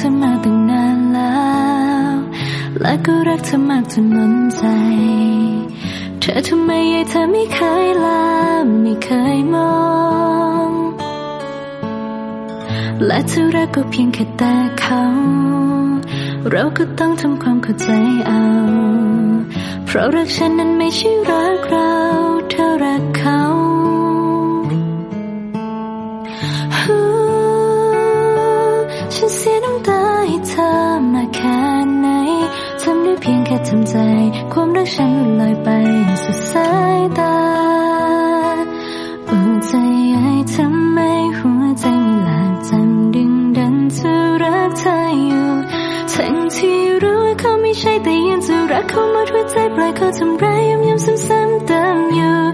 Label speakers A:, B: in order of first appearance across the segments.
A: เธอมาตั้งนานแล้ว และก็รักเธอมากจนล้นใจ เธอทำไมยัยเธอไม่เคยลาไม่เคยมอง และเธอรักก็เพียงแค่แต่เขา เราก็ต้องทำความเข้าใจเอา เพราะรักฉันนั้นไม่ใช่รักเรา ใจ ความรักฉันลอยไปสุดสายตาอุ่นใจไอทำไมหัวใจไม่หลับจำดึงดันจะรักเธออยู่ทั้งที่รู้ว่าเขาไม่ใช่แต่ยังจะรักเขาหมดหัวใจปล่อยเขาทำร้ายย้ำย้ำซ้ำๆเติมอยู่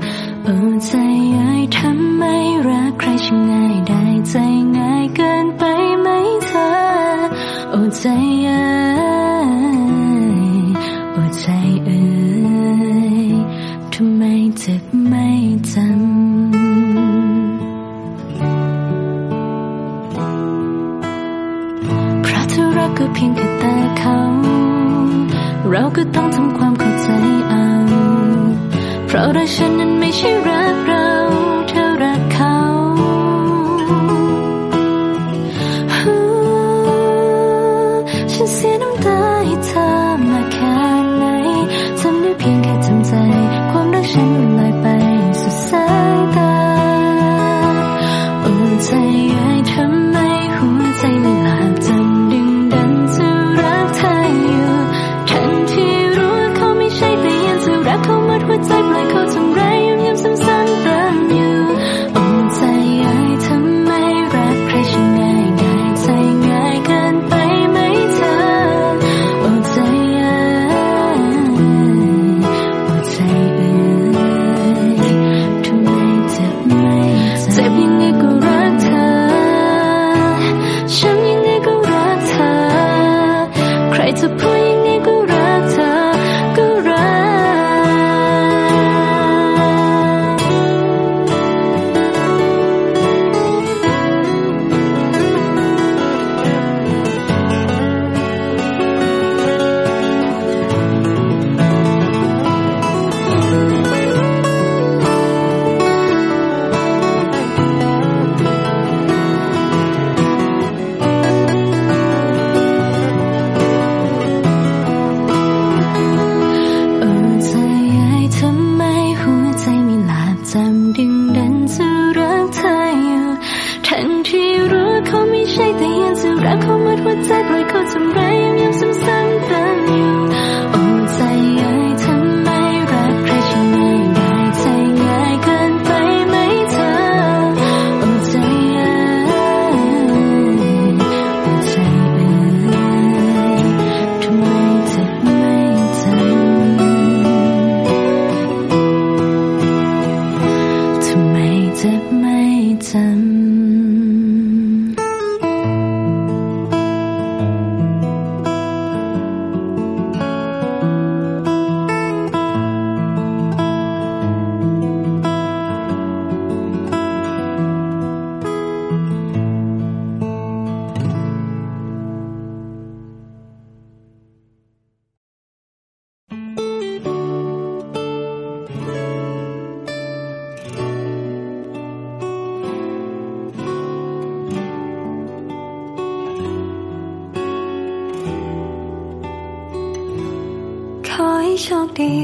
A: ดี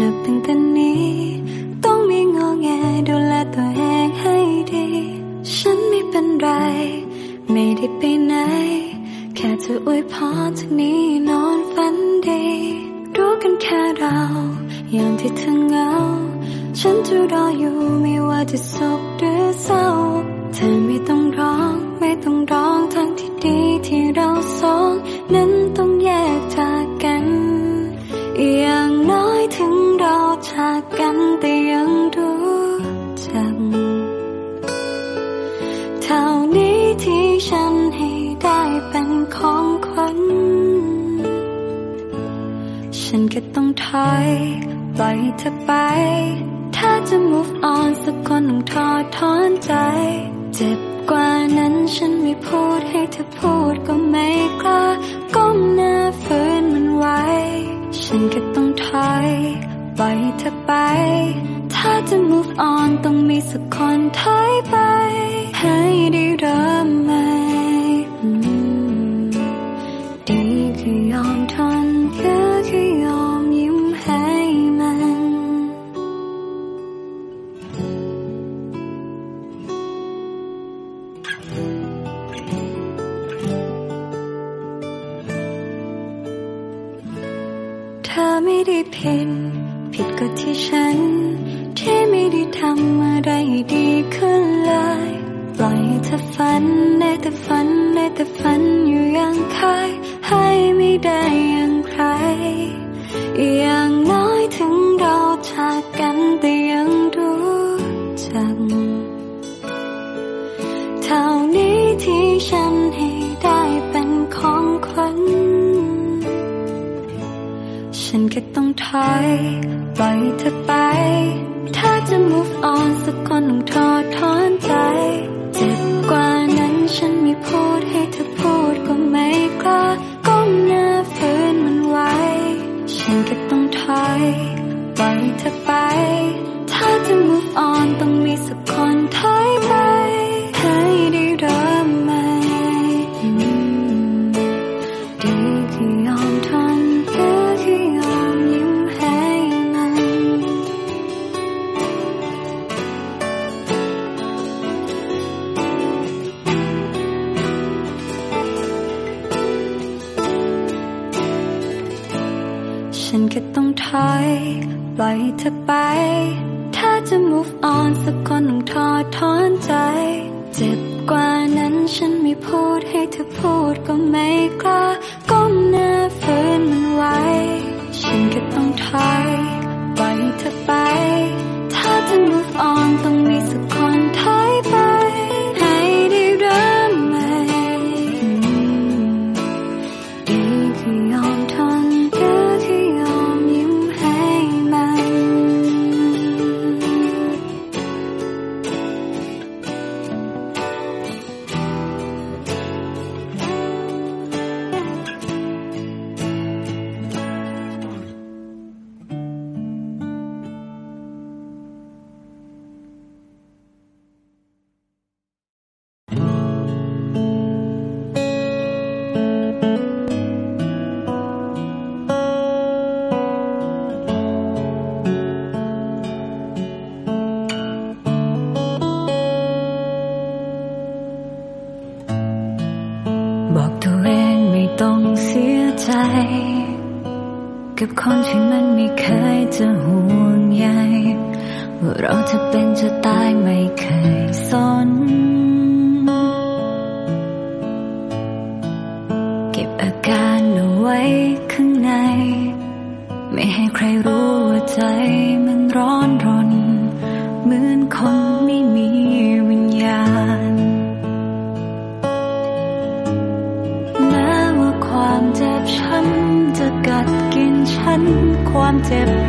A: นับตั้งแต่นนี้ ต้องมีงอแงดูแลตัวเองให้ดี ฉันไม่เป็นไร ไม่ได้ไปไหน แค่จะอวยพรที่นี้นอนฝันดี รู้กันแค่เรายามที่เธอเหงา ฉันจะรออยู่ไม่ว่าจะสุข ต้องเสียใจ กับคนที่มันไม่เคยจะห่วงใยว่าเราจะเป็นจะตายไม่เคยสน เก็บอาการเอาไว้ข้างใน ไม่ให้ใครรู้ว่าใจ tip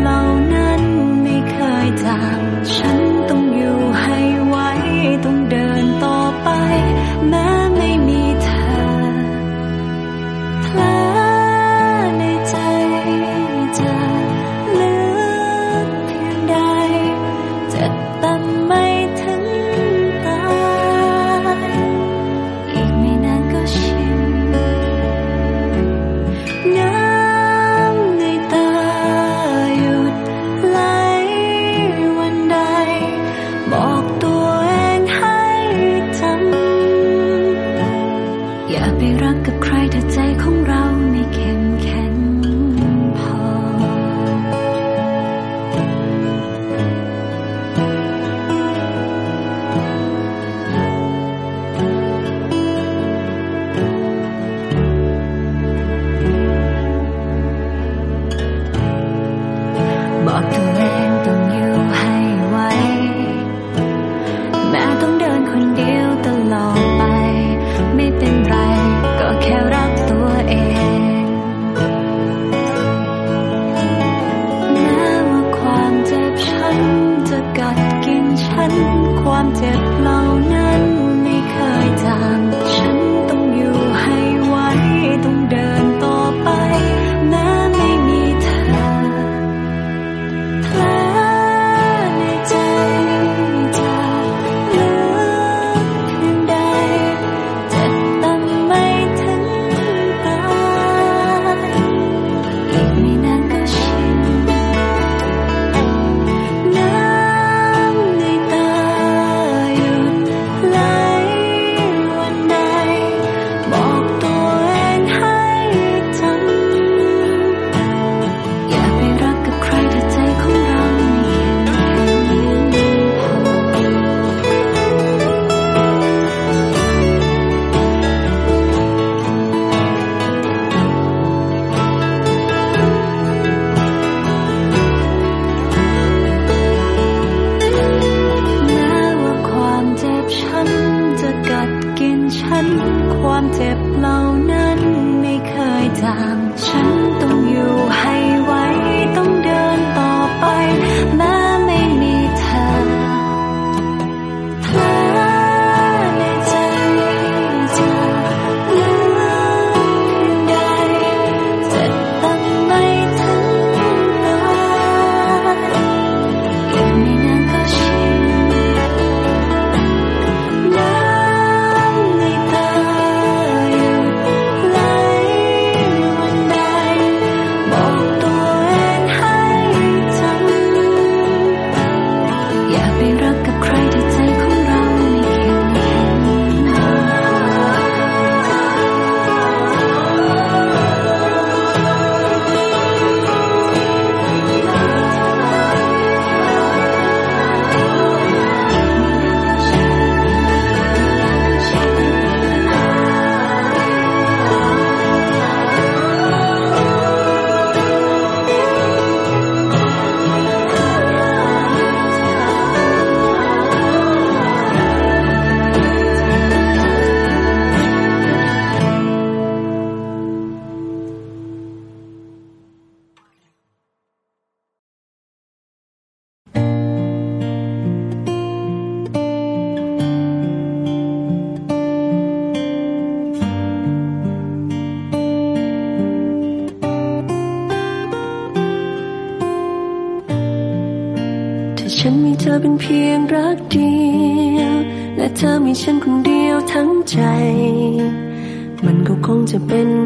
A: จะเป็น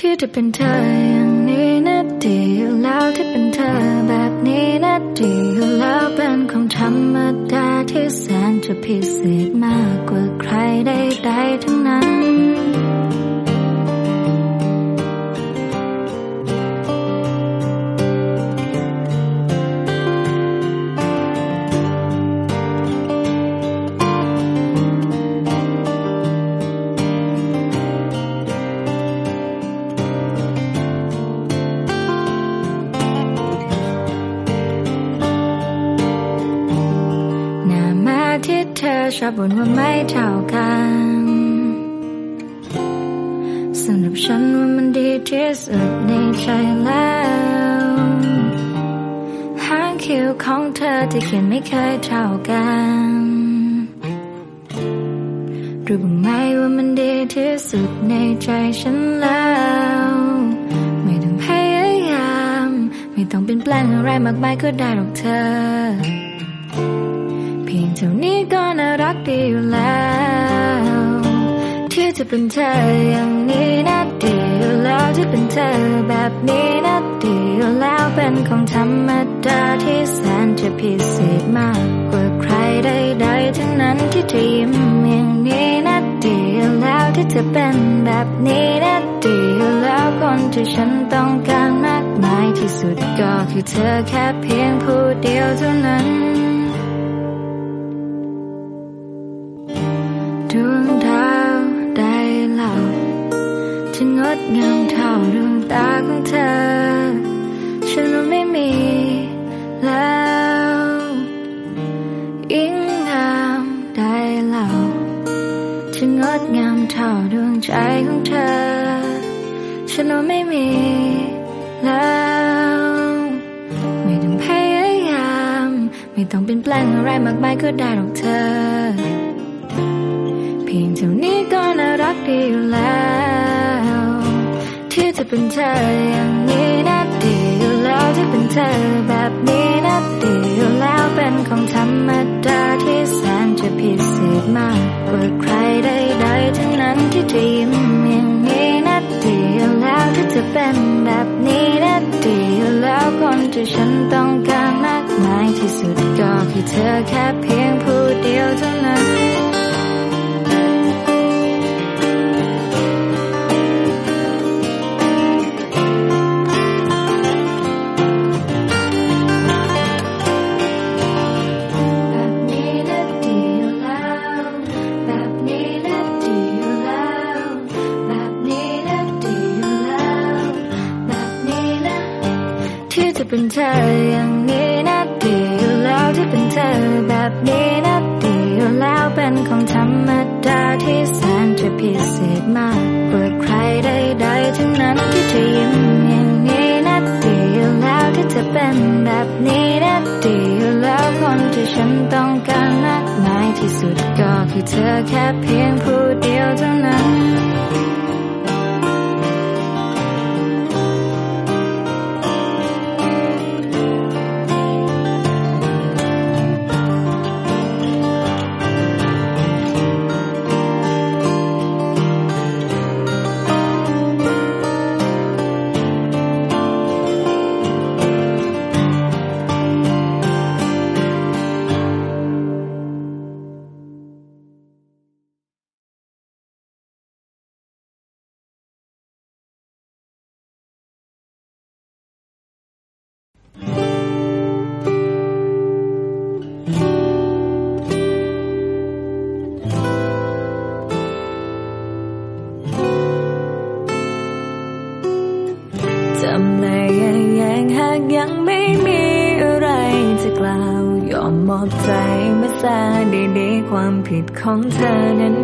B: ที่จะเป็นเธออย่างนี้นะดีอยู่
C: แล้วที่เป็นเธอแบบนี้นะดีอยู่แล้วเป็นของธรรมดาที่แสนจะพิเศษมากกว่าใครใดๆทั้งนั้น ชอบบ่นว่าไม่เท่ากันสำหรับฉันว่ามันดีที่สุดในใจแล้วหางคิ้วของเธอที่เขียนไม่เคยเท่ากันรู้บ้างไหมว่ามันดีที่สุดในใจฉันแล้ว ไม่ต้องพยายาม ไม่ต้องเปลี่ยนแปลงอะไรมากมายก็ได้หรอกเธอ ท่านี้ก็น่ารักดีอยู่แล้ว ที่จะเป็นเธออย่างนี้น่าดีอยู่แล้วที่เป็นเธอแบบนี้น่าดีอยู่แล้วเป็นของธรรมดาที่แสนจะพิเศษมากกว่าใครใดๆทั้งนั้นที่เธอยิ้มอย่างนี้น่าดีอยู่แล้วที่เธอเป็นแบบนี้น่าดีอยู่แล้วคนที่ฉันต้องการมากมายที่สุดก็คือเธอแค่เพียงผู้เดียวเท่านั้น งดงามเท่าดวงตาของเธอ ฉันไม่มีแล้วยิ่งงามได้เล่าจะงดงามเท่าดวงใจของเธอ ฉันไม่มีแล้วไม่ต้องพยายาม ไม่ต้องเปลี่ยนแปลงอะไรมากมายก็ได้หรอกเธอ เพียงเท่านี้ก็น่ารักดีอยู่แล้ว เธออย่างนี้น่าดีอยู่แล้วที่เป็นเธอแบบนี้น่าดีอยู่แล้วเป็นของธรรมดาที่แสนจะพิเศษมากกว่าใครใดๆทั้งนั้นที่จะยิ้มอย่างนี้น่าดีอยู่แล้วที่จะเป็นแบบนี้น่าดีอยู่แล้วคนที่ฉันต้องการมากมายที่สุดก็คือเธอแค่เพียงผู้เดียวเท่านั้น เป็นเธออย่างนี้นะดีอยู่แล้วที่เป็นเธอแบบนี้นะดีอยู่แล้วเป็นของธรรมดาที่แสนจะพิเศษมากกว่าใครใดๆทั้งนั้นที่เธอยิ้มอย่างนี้นะดีอยู่แล้วที่เธอเป็นแบบนี้นะดีอยู่แล้วคนที่ฉันต้องการมากมายที่สุดก็คือเธอแค่เพียงผู้เดียวเท่านั้น
B: ของเธอนั้น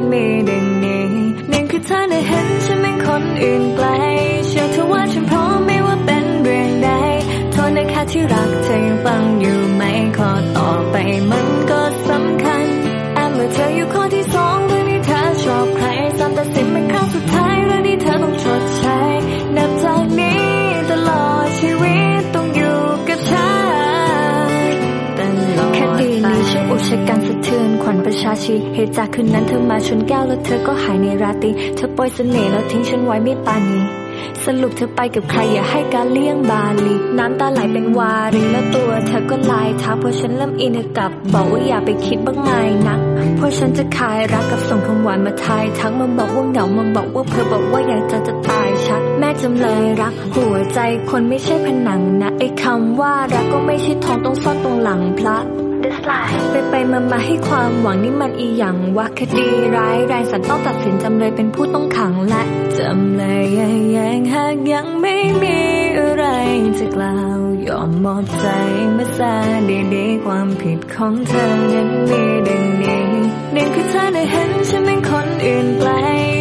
B: ชีเห
C: ตุจากคืนนั้นเธอมาชนแก้วแล้วเธอก็หายในราตรีเธอปล่อยเสน่ห์แล้วทิ้งฉันไว้ไม่ปานีสรุปเธอไปกับใครอย่าให้การเลี้ยงบาลีน้ำตาไหลเป็นวารีแล้วตัวเธอก็ลายทักเพราะฉันเริ่มอินกับ บอกว่าอย่าไปคิดบ้างไงนัก เพราะฉันจะขายรักกับส่งคำหวานมาทายทักมาบอกว่าเหงามาบอกว่าเธอบอกว่าอยากจะจะตายชัดแม่จำเลยรัก หัวใจคนไม่ใช่ผนังนะไอ้คำว่ารักก็ไม่ใช่ทองต้องซ่อนตรงหลังพระ ไปไปมามาให้ความหวังนี่มันอีหยังวะคดีร้ายแรงสันต้องตัดสินจำเลยเป็นผู้ต้องขังและจำเลยยังหากยังไม่มีอะไรจะกล่าวยอมมอบใจมาซาดีๆความผิดของเธอนั้นมีดังนี้หนึ่งคือเธอได้เห็นฉันเป็นคนอื่นไกล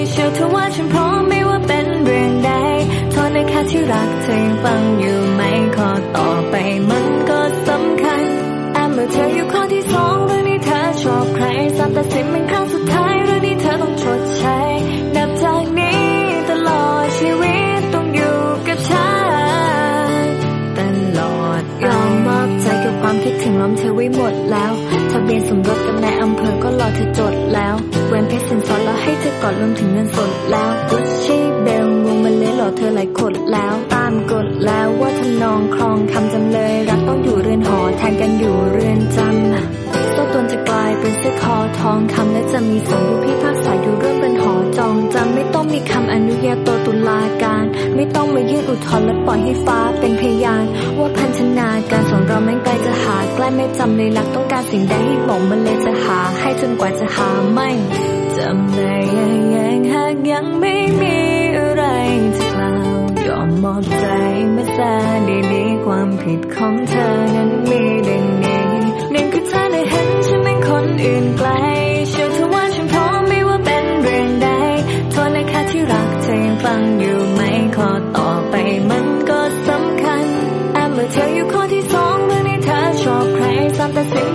C: เชื่อเธอว่าฉันพร้อมไม่ว่าเป็นเรื่องใดโทษในค่ที่รักเธอฟังอยู่ไหมขอต่อไปมันก็สำคัญแอบ เมื่อเธออยู่ข้อที่สองเรื่องนี้เธอชอบใครซ้ำตัดสินเป็นครั้งสุดท้ายเรื่องนี้เธอต้องชดใช้ นับจากนี้ตลอดชีวิตต้องอยู่กับฉันตลอดยอมมอบใจกับความคิดถึงล้อมเธอไว้หมดแล้วทะเบียนสมรสกับนายอำเภอก็รอเธอจดแล้วแหวนเพชรสินสอดแล้วให้เธอกอดรวมถึงเงินสดแล้วกุชชี่ อเธอหลายคนแล้วตามกฎแล้วว่าทำนองครองคำจำเลย รักต้องอยู่เรือนหอแทนกันอยู่เรือนจำตัวตนจะกลายเป็นเสื้อคอทองคำและจะมีสองผู้พิพากษาอยู่ร่วมเป็นหอจองจำไม่ต้องมีคำอนุญาโตตุลาการ ไม่ต้องมายื่นอุทธรณ์และปล่อยให้ฟ้าเป็นพยาน ว่าพันธนาการสองเราแม่งไกลจะหาใกล้ไม่จำเลยรักต้องการสิ่งใดให้บอกมันเลยจะหา ให้จนกว่าจะหาไม่จำเลยยังหากยังไม่มีอะไรจะ มมอบใจมาซาดีๆความผิดของเธอนั้นมีดังนี้หนึ่งคือเธอได้เห็นฉันเป็นคนอื่นไกลเชื่อเธอว่าฉันพร้อมไม่ว่าเป็นเรื่องใดโทษในค่าที่รักเธอยังฟังอยู่ไหมขอต่อไปมันก็สำคัญแอบเมื่อเธออยู่ข้อที่สองเรื่องนี้เธอชอบใครซ้ำแตัดสินเป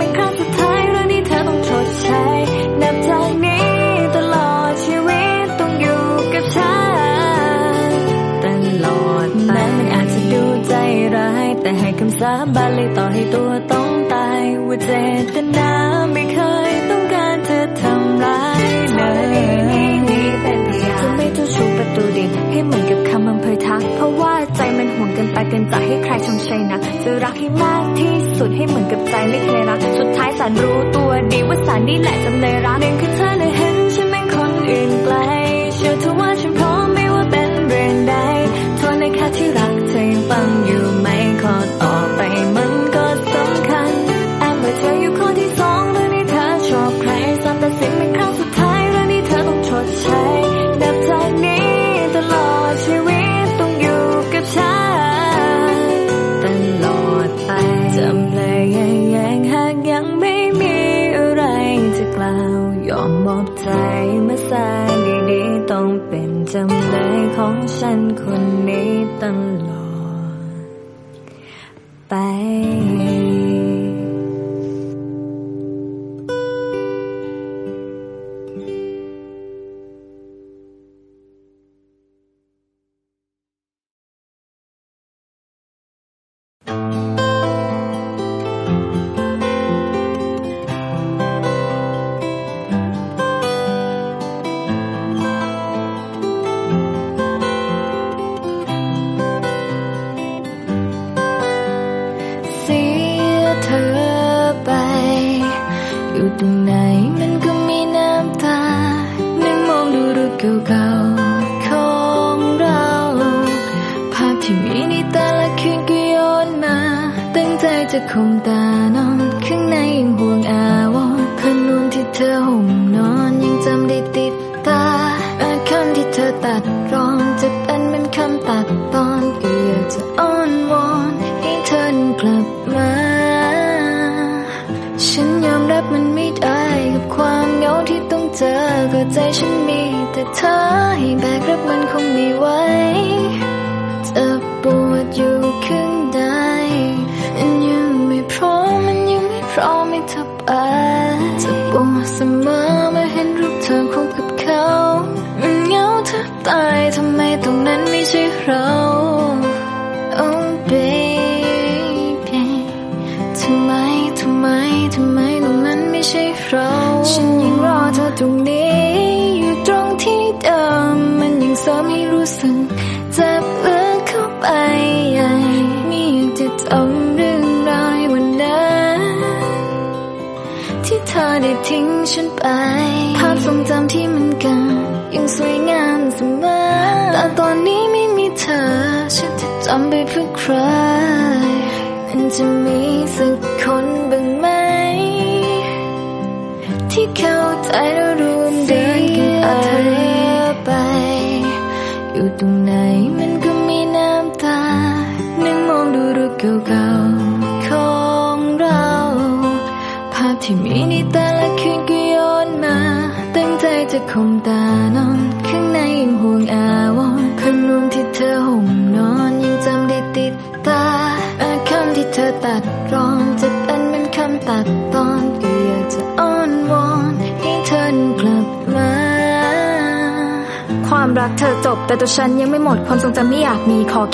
C: ็นครั้ง สาบานเลยต่อให้ตัวต้องตายว่าเจตนาไม่เคยต้องการเธอทำร้ายเลยจะไม่เจ้าชู้ประตูดินให้เหมือนกับคำอำเภอทัก เพราะว่าใจมันห่วงเกินไปเกินจะให้ใครชมเชยนะจะรักให้มากที่สุดให้เหมือนกับใจไม่เคยรัก สุดท้ายสารรู้ตัวดีว่าสารนี่แหละจำเลยรักหนึ่งคือเธอได้เห็นฉันเป็นคนอื่นไกลเชื่อเธอว่า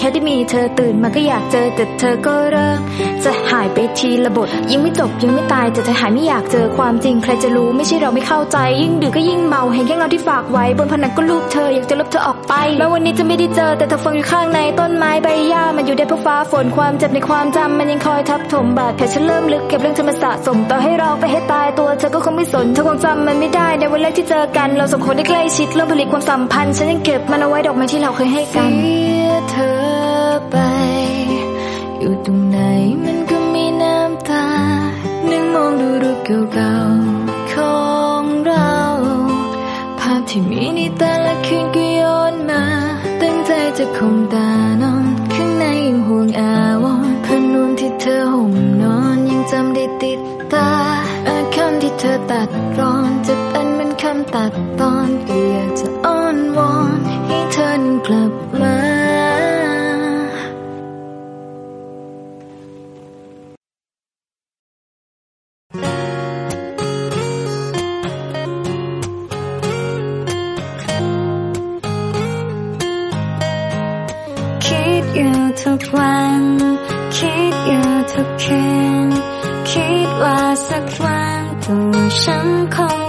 D: ค่ได้มีเธอตื่นมาก็อยากเจอแต่เธอก็เริ่มจะหายไปทีละบทยังไม่จบยังไม่ตายแต่ใจหายไม่อยากเจอความจริงใครจะรู้ไม่ใช่เราไม่เข้าใจ ยิ่งดึกก็ยิ่งเมาเห็นแค่เงาที่ฝากไว้ บนผนังก็รูปเธออยากจะลบเธอออกไปแม้วันนี้จะไม่ได้เจอแต่เธอฟังอยู่ข้างในต้นไม้ใบหญ้ามันอยู่ได้เพราะฟ้าฝนความเจ็บในความจำมันยังคอยทับถมบาดแผลฉันเริ่มลึกเก็บเรื่องเธอมาสะสมต่อให้เราไปให้ตายตัวเธอก็คงไม่สนเธอคงจำมันไม่ได้ในวันแรกที่เจอกัน เราสองคนได้ใกล้ชิดเริ่มผลิตความสัมพันธ์ฉันยังเก็บมันเอาไว้ดอกไม้ที่เราเคยให้กัน
C: เก่าของเรา ภาพที่มีในแต่ละคืนก็ย้อนมา ตั้งใจจะคมตานอน ข้างในยังห่วงอาวรณ์พนุ่มที่เธอห่มนอนยังจำได้ติดตาอาคำที่เธอตัดรอนจะเป็นเหมือนคำตัดตอนก็อยากจะอ้อนวอนให้เธอนั้นกลับ
A: ว่าสัก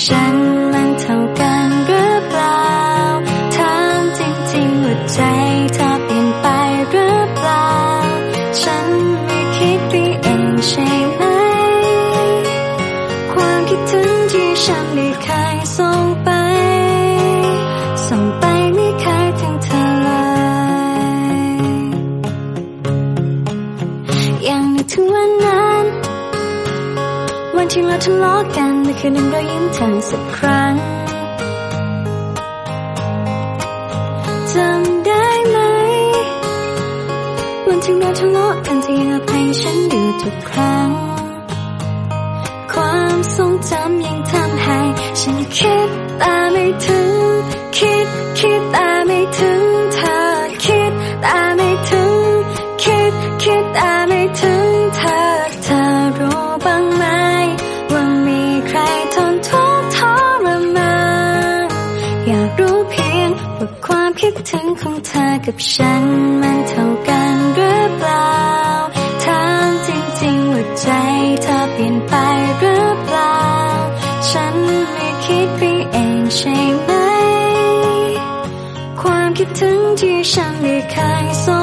A: ฉันมันเท่ากันหรือเปล่าถามจริงๆว่าใจเธอเปลี่ยนไปหรือเปล่า ฉันไม่คิดไปเองใช่ไหม ความคิดถึงที่ฉันได้เคยส่งไป ส่งไปไม่เคยถึงเธอเลย ยังนึกถึงวันนั้น วันที่เราทะเลาะ คืนนั้นเรายิ้มเธอสักครั้งจำได้ไหม วันที่เราทะเลาะกันเธอยังอภัยฉันอยู่ทุกครั้ง ธอกับฉันมันเท่ากันหรือเปล่าถามจริงๆว่าใจเธอเปลี่ยนไปหรือเปล่า ฉันไม่คิดไปเองใช่ไหม ความคิดถึงที่ฉันได้เคยส่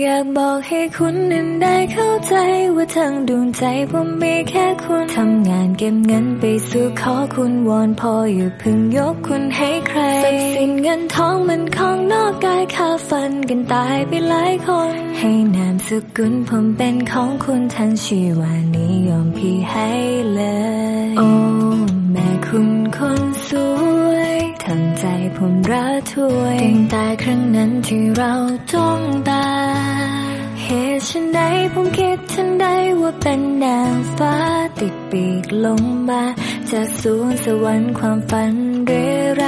A: อยาก
C: บอกให้คุณนั้นได้เข้าใจว่าทั้งดวงใจผมมีแค่คุณทำงานเก็บเงินไปสู่ขอคุณวอนพออย่าเพึ่งยกคุณให้ใครทรัพย์สินเงินทองมันของนอกกายค่าฟันกันตายไปหลายคน ให้นามสกุลผมเป็นของคุณทั้งชีวานิยอมพี่ให้เลย โอ้แม่คุณคนสวย ทำใจผมระทวยตั้งแต่ครั้งนั้นที่เราจ้องตา เหตุฉันใดผมคิดทันใดว่าเป็นนางฟ้าติดปีกลงมา จากสวงสวรรค์ความฝันเรื่อไร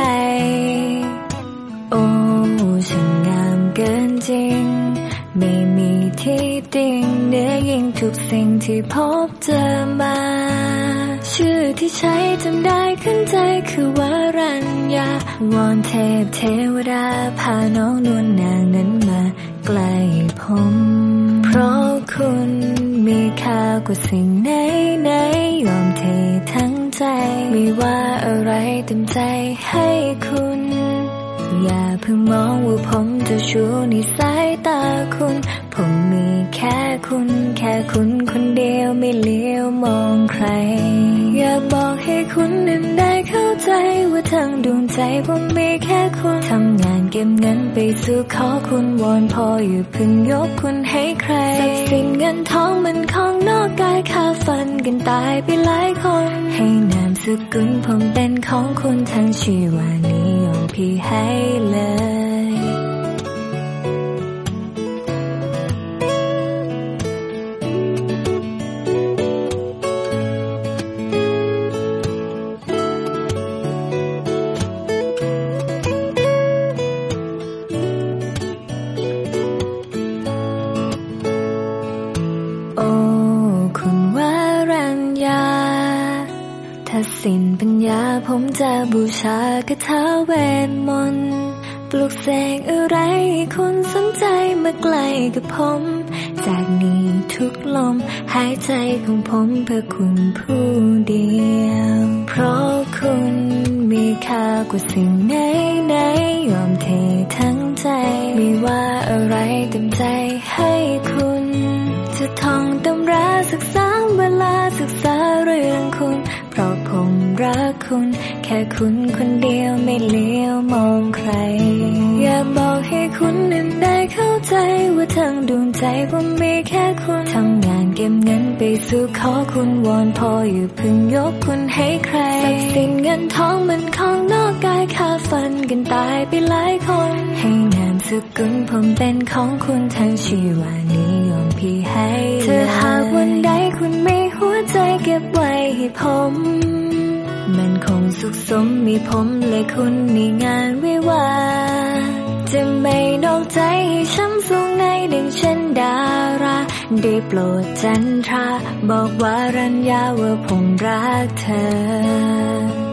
C: โอ้ ฉันงามเกินจริง ไม่มีที่ติงเนือยิ่งทุกสิ่งที่พบเจอมา ชื่อที่ใช้จำได้ขึ้นใจคือวารัญญาวอนเทพเทวดาพาน้องนวลนางนั้นมาใกล้ผมเพราะคุณมีค่ากว่าสิ่งไหนไหนยอมเททั้งใจ ไม่ว่าอะไรเต็มใจให้คุณ อย่าเพิ่งมองว่าผมจะชูในสายตาคุณ ผมมีแค่คุณ แค่คุณคนเดียวไม่เลี้ยวมองใคร อยากบอกให้คุณนั้นได้เข้าใจว่าทั้งดวงใจผมมีแค่คุณทำงานเก็บเงินไปสู่ขอคุณวอนพออยู่เพิ่งยกคุณให้ใครทรัพย์สินเงินทองมันของนอกกายค่าฟันกันตายไปหลายคน ให้นามสกุลผมเป็นของคุณทั้งชีวานิยม พี่ให้เลยโอ้คุณวารัญญาถ้าสิ้นเปัญ ญาผมจะบูชากระทาเวทมนต์ปลุกเสกอะไรคุณสนใจมาใกลกับผม จากนี้ทุกลมหายใจของผมเพื่อคุณผู้เดียว เพราะคุณมีค่ากว่าสิ่งไหนไหนยอมเททั้งใจ ไม่ว่าอะไรเต็มใจให้คุณ จะท่องตำราศึกษาเวลาศึกษาเรื่องคุณ เพราะผมรักคุณ แค่คุณคนเดียวไม่เลี้ยวมองใคร อยากบอกให้คุณนั้นได้เข้าใจว่าทั้งดวงใจผมมีแค่คุณทำงานเก็บเงินไปสู่ขอคุณวอนพออย่าเพิ่งยกคุณให้ใครทรัพย์สินเงินทองมันของนอกกายค่าฟันกันตายไปหลายคน ให้นามสกุลผมเป็นของคุณทั้งชีวานิยมพี่ให้เธอหากวันใดคุณ ใจเก็บไว้ให้ผม มันคงสุขสมมีผมและคุณในงานวิวา จะไม่นอกใจให้ช้ำสูงในดึงเช่นดารา ได้โปรดจันทรา บอกว่ารัญญา
B: ว่า
C: ผมรักเธอ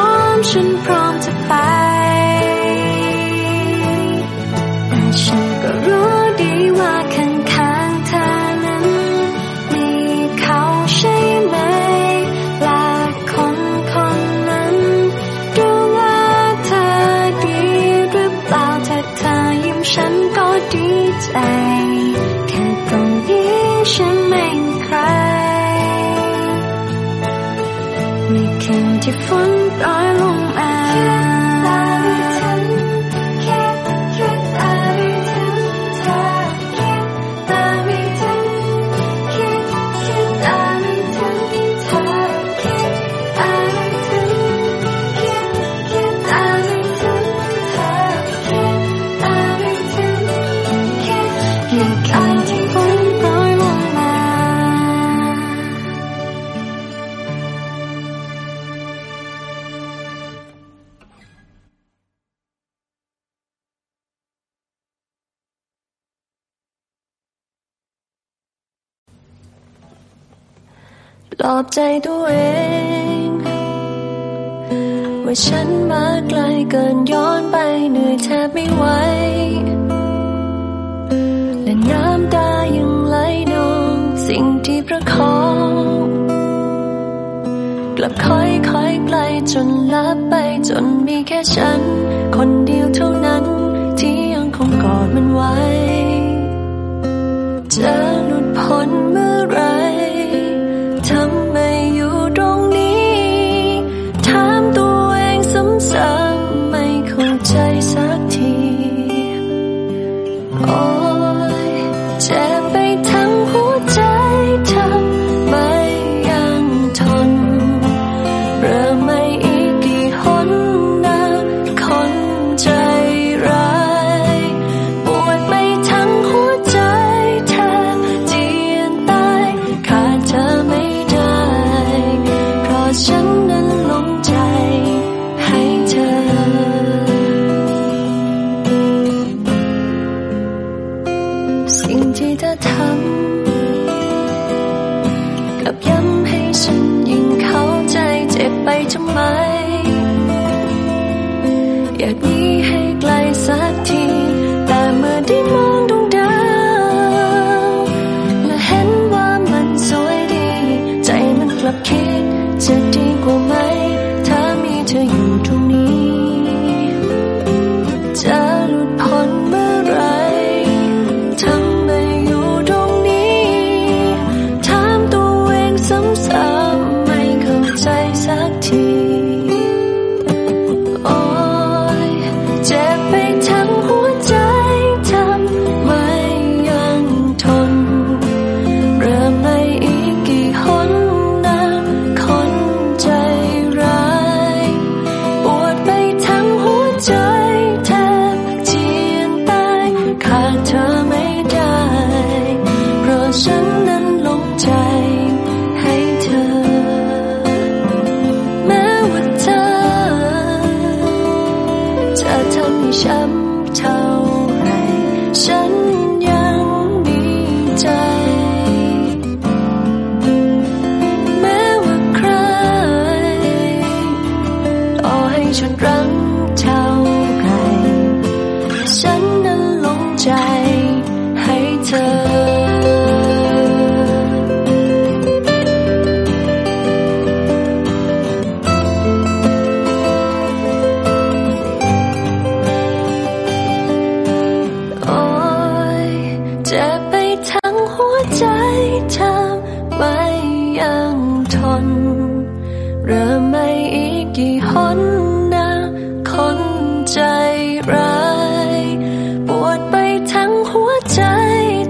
C: warm and prompt to fight. อบใจตัวเอง ว่าฉันมาไกลเกิ
B: นย้อนไปเหนื่อยแทบไม่ไหวและน้ำตายังไหลนองสิ่งที่ประคองกลับค่อยค่อยไกลจนลับไปจนมีแค่ฉัน คนเดียวเท่านั้นที่ยังคงกอดมันไว้จะหลุดพ้น ทั้งหัวใจเธอไม่ยังทน เริ่มไม่อีกกี่หนนะคนใจร้าย ปวดไปทั้งหัวใจ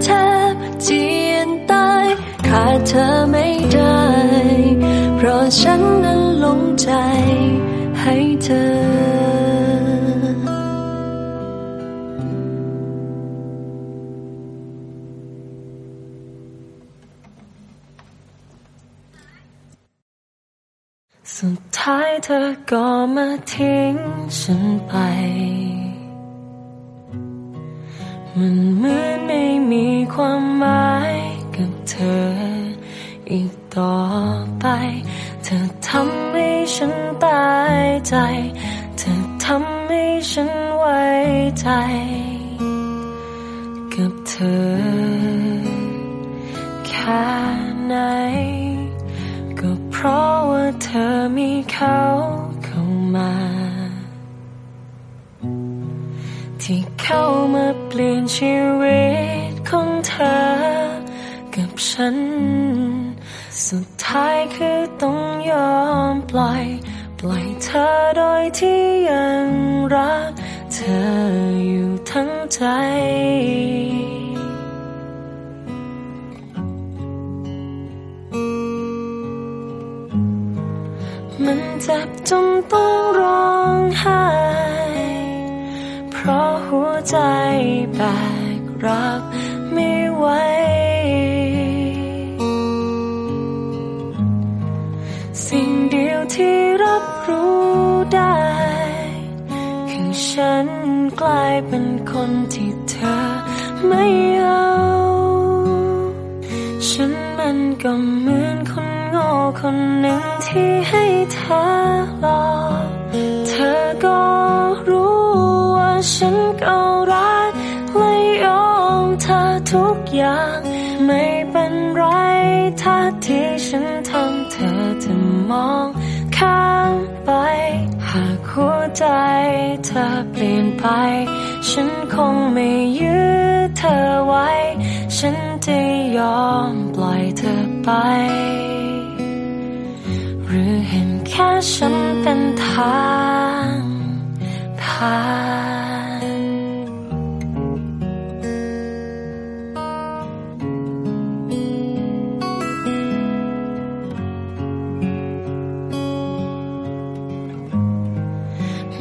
B: แทบเจียนตายขาดเธอ ธอก็มาทิ้งฉันไป มันเหมือนไม่มีความหมายกับเธอ อีกต่อไป เธอทำให้ฉันตายใจ เธอทำให้ฉันไว้ใจ กับเธอแค่ไหน ราะว่าเธอมีเขาเข้ามา ที่เข้ามาเปลี่ยนชีวิตของเธอ กับฉัน สุดท้ายคือต้องยอมปล่อย ปล่อยเธอโดยที่ยังรัก เธออยู่ทั้งใจ จ็บจนต้องร้องไห้ เพราะหัวใจแบกรับไม่ไหว สิ่งเดียวที่รับรู้ได้ คือฉันกลายเป็นคนที่เธอไม่เอาฉันมันก็เหมือนคนโง่คนหนึ่ง ที่ให้เธอหลอกเธอก็รู้ว่าฉันก็รักและยอมเธอทุกอย่าง ไม่เป็นไรถ้าที่ฉันทำเธอจะมองข้ามไป หากหัวใจเธอเปลี่ยนไป ฉันคงไม่ยื้อเธอไว้ ฉันจะยอมปล่อยเธอไป หรือเห็นแค่ฉันเป็นทางผ่าน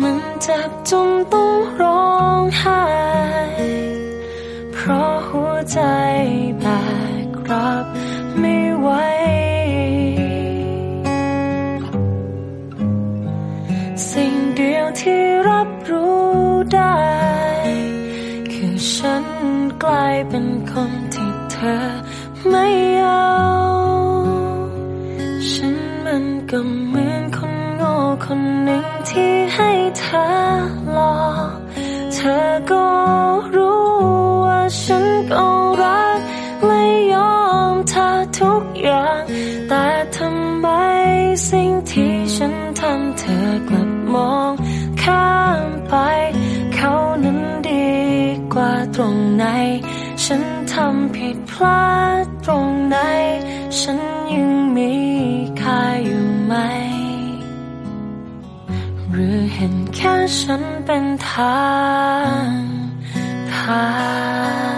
B: มันเจ็บจนต้องร้องไห้ เพราะหัวใจแบกรับ ที่รับรู้ได้ คือฉันกลายเป็นคนที่เธอไม่เอาฉันมันก็เหมือนคนโง่คนหนึ่งที่ให้เธอหลอกเธอก็รู้ว่าฉันก็รักและยอมเธอทุกอย่าง แต่ทำไมสิ่งที่ฉันทำเธอกลับมอง ข้ามไป เขานั้นดีกว่าตรงไหน ฉันทำผิดพลาดตรงไหน ฉันยังมีค่าอยู่ไหม หรือเห็นแค่ฉันเป็นทางผ่าน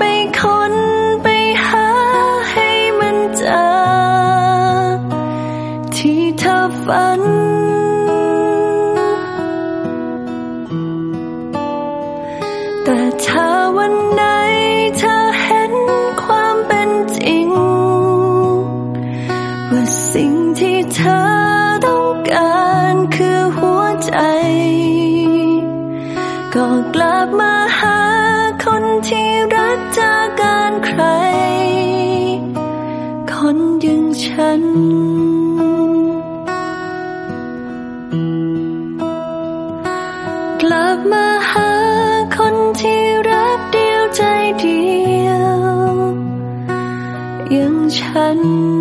B: ออ ฉั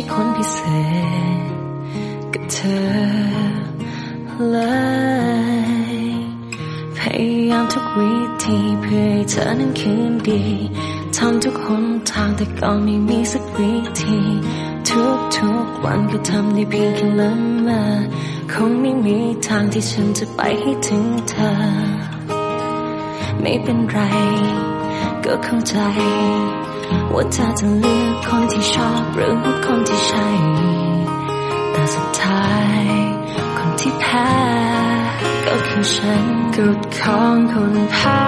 B: ช่คนพิเศษกับเธอเลยพยายามทุกวิธีเพื่อให้เธอนั้นคืนดีทำทุกหนทางแต่ก็ไม่มีสักวิธีทุกทุกวันก็ทำได้เพียงแค่ละมาคงไม่มีทางที่ฉันจะไปให้ถึงเธอ ไม่เป็นไร ก็เข้าใจ ว่าเธอจะเลื อคนที่ชอบหรือว่าคนที่ใช่ แต่สุดท้าย คนที่แพ้ ก็คือฉันกฎของคนแพ้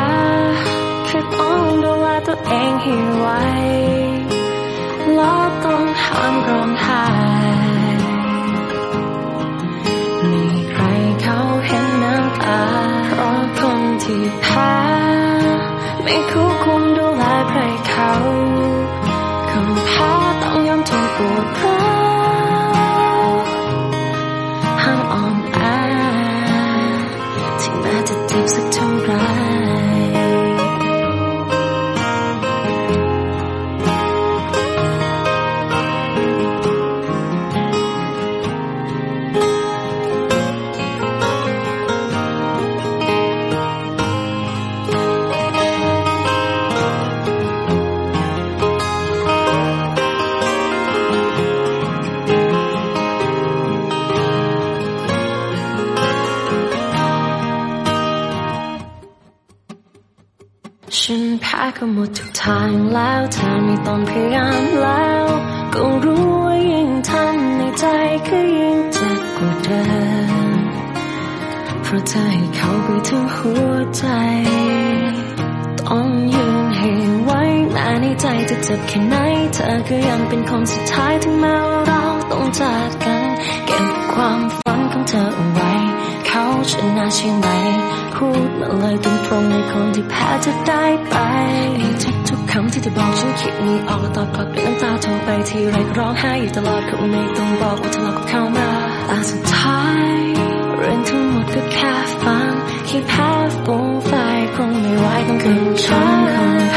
B: คือต้องดูแลตัวเองให้ไวแล้วต้องห้ามร้องไห้มีใครเขาเห็นน้ำตาเพราะคนที่แพ้ไม่คู่ควรดูแลใครเขา ย อก็ยังเป็นคนสุดท้ายถึงแม้ว่าเราต้องจากกัน เก็บความฝันของเธอเอาไว้ เขาชนะใช่ไหมพูดมาเลยตรงๆในคนที่แพ้จะได้ไปทุกทุกๆคำที่เธอบอกฉันคิดม่ออกแล้วตอบกลับด้วยน้ำตาโทรไปทีไรก็ร้องไห้อยู่ตลอดคงไม่ต้องบอกว่าทะเลาะกับเขามาแต่สุดท้ายเรื่องทั้งหมดก็แค่ฟังแค่แพ้ฟูงไฟคงไม่ไหวต้องเกินฉัน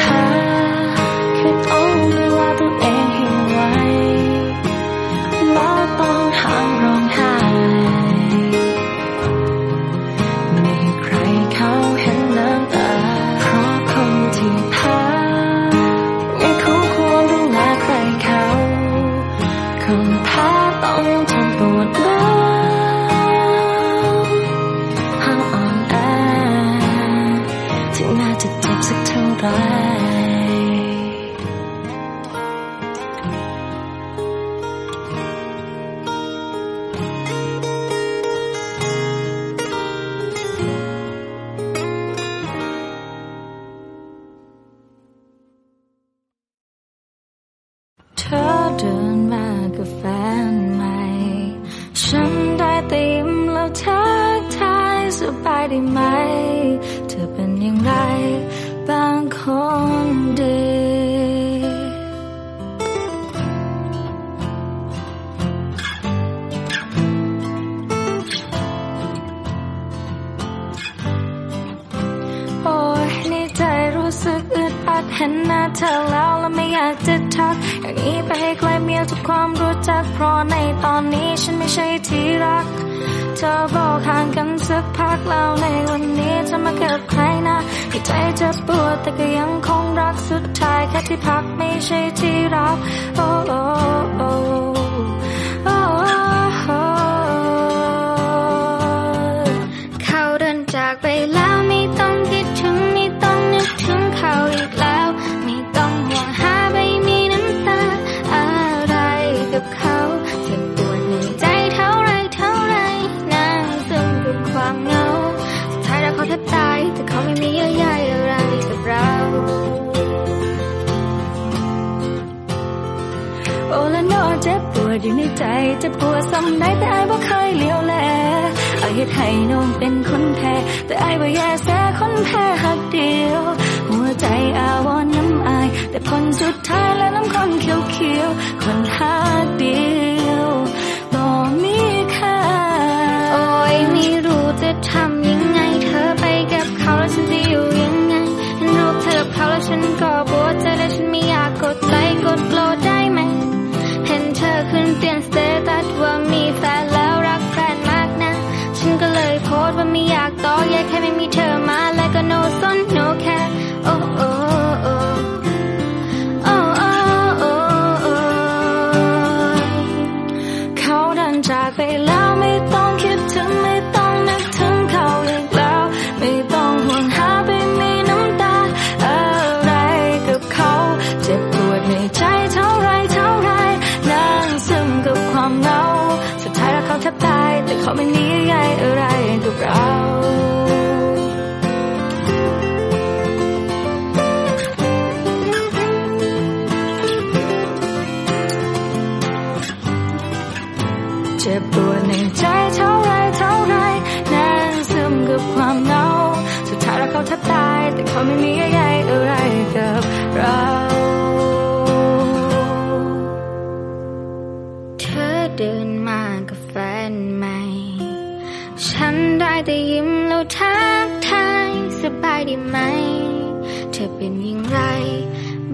B: ไร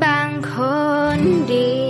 B: บางคนดี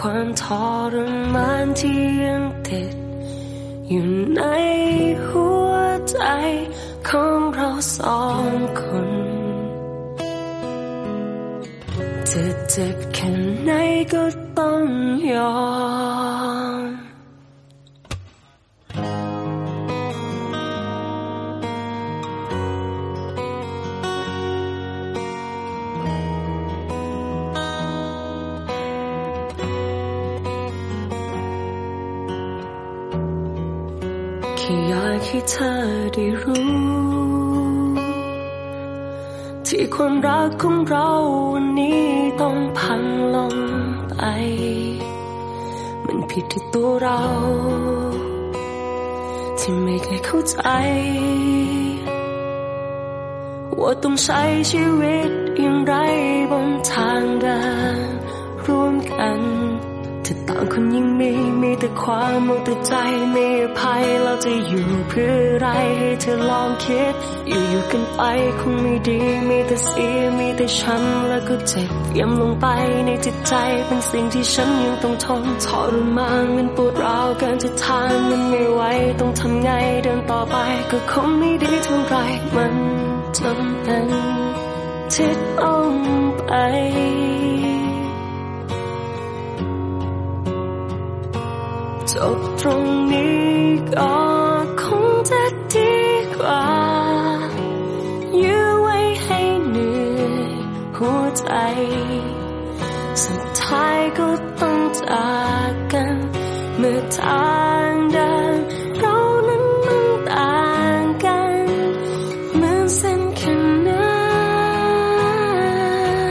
B: ควา
C: มท
B: รมานที่ยังติด อยู่ในหัวใจของเราสองคนจะเจ็บแค่ไหนก็ต้องยอม เธอได้รู้ ที่ความรักของเราวันนี้ต้องพังลงไป มันผิดที่ตัวเรา ที่ไม่เคยเข้าใจ ว่าต้องใช้ชีวิตอย่างไรบนทางเดินร่วมกัน ถ้าต่างคนยังมีมีแต่ความหมดแต่ใจไม่อภัยเราจะอยู่เพื่ออะไรให้เธอลองคิด อยู่อยู่กันไปคงไม่ดี มีแต่เสียมีแต่ช้ำแล้วก็เจ็บเย้ำลงไปในจิตใจเป็นสิ่งที่ฉันยังต้องทนทรมานมันปวดร้าวเกินจะทานมันไม่ไหวต้องทำไงเดินต่อไปก็คงไม่ดีเท่าไรมันจำเป็นที่ต้องไป บตรงนี้ก็คงจะดีกว่า ยื้อไว้ให้เหนื่อยหัวใจ สุดท้ายก็ต้องจากกัน เมื่อทางเดินเรานั้นมันต่างกันเหมือนเส้นแค่นั้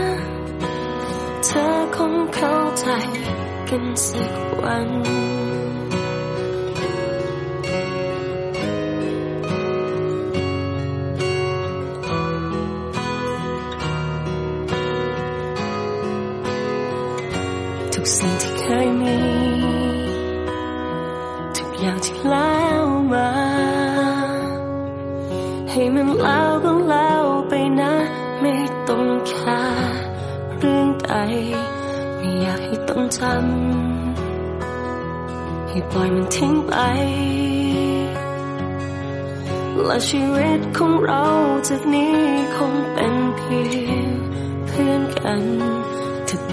B: นเธอคงเข้าใจกันสักวัน แล้วมา ให้มันแล้วก็แล้วไปนะ ไม่ต้องค่เรื่องใดไม่อยากให้ต้องจำให้ปล่อยมันทิ้งไป และชีวิตของเราจากนี้คงเป็นเพียงเพื่อนกัน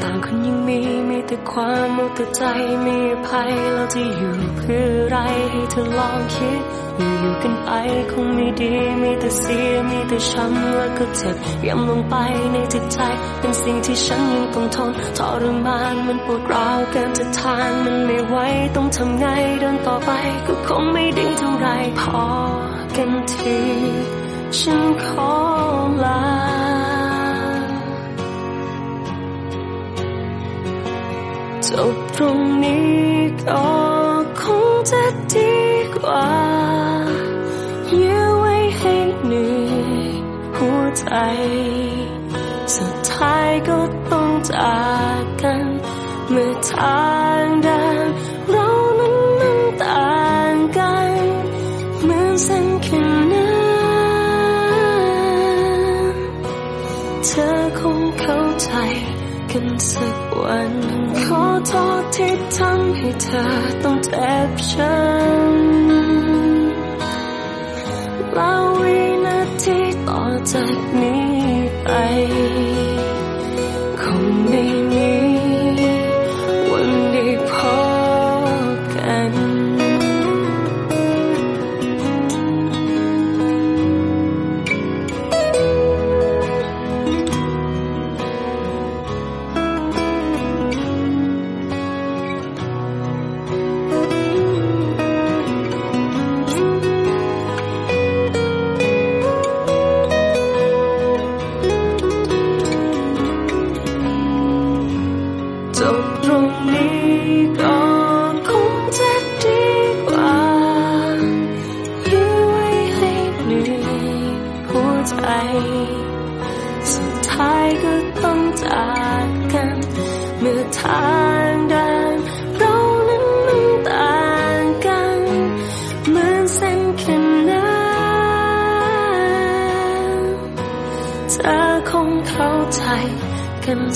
B: ต่างคนยังมีมีแต่ความมดแต่ใจไม่อภัยเราจะอยู่เพื่อไรให้เธอลองคิด อยู่อยู่กันไปคงไม่ดีมีแต่เสียมีแต่ช้ำแล้วก็เจ็บย้ำลงไปในจิตใจ เป็นสิ่งที่ฉันยังต้องทนทรมานมันปวดร้าวเกินจะทานมันไม่ไหวต้องทำไงเดินต่อไปก็คงไม่ดีเท่าไรพอกันทีฉันขอลา จบตรงนี้ก็คงจะดีกว่ายื้อไว้ให้เหนื่อยหัวใจ สุดท้ายก็ต้องจากกัน เมื่อทางเดิ กันสักวัน ขอโทษที่ทำให้เธอต้องเจ็บช้ำแล้ววินาทีต่อจากนี้ไป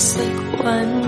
B: สักวัน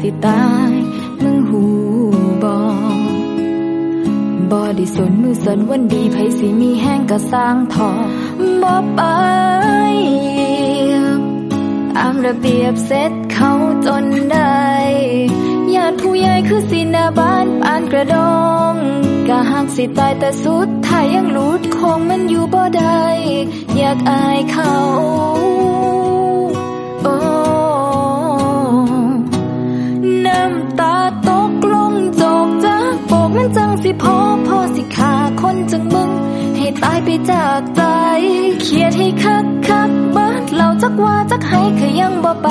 C: สิตาย มึงหูบอบอด้สนมือสนวันดีไผสิมีแห้งก็สร้างทอบอไปตามระเบียบเสร็จเขาจนได้ญาติผู้ใหญ่คือสินาบ้านปานกระดองกะหักสิตายแต่สุดท้ายยังหลุดคงมันอยู่บ่ได้อยากอายเขา จังมึง ให้ตายไปจากใจเขียดให้คักคักเบิดเราจักว่าจักให้คือยังบ่ไป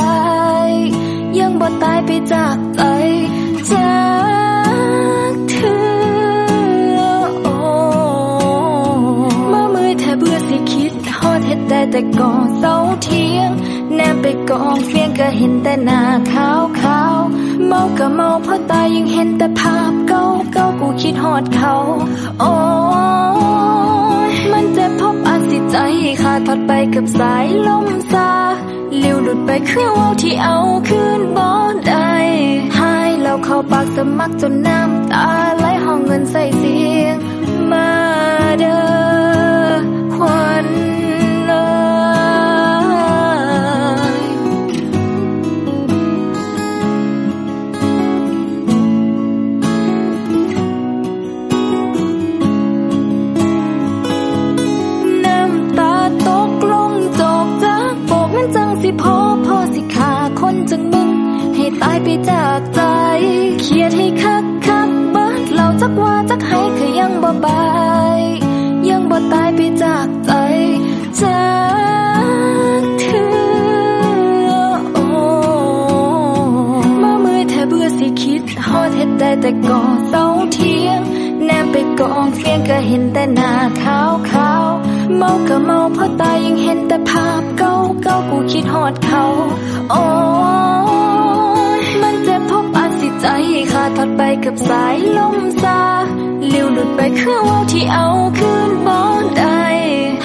C: ยังบ่ตายไปจากใจจากเธอโอ้มามือแทบเบื่อสิคิดฮอดเฮ็ดได้แต่ก่อนเสาเที่ยง แนมไปกองเฟียงก็เห็นแต่หน้าขาวขาวเมาก็เมาเพราะตายยังเห็นแต่ภาพเก่าเก่ากูคิดฮอดเขา โอ้ ใจขาดพัดไปกับสายลมซาเลี้ยวหลุดไปคือว่าวที่เอาคืนบ่ได้หายแล้วเข้าปากสมักจนน้ำตาไหลห้องเงินใส่เสียงมาเด้อ กับสายลมซาเลี้ยวหลุดไปคือว่าวที่เอาคืนบ่ได้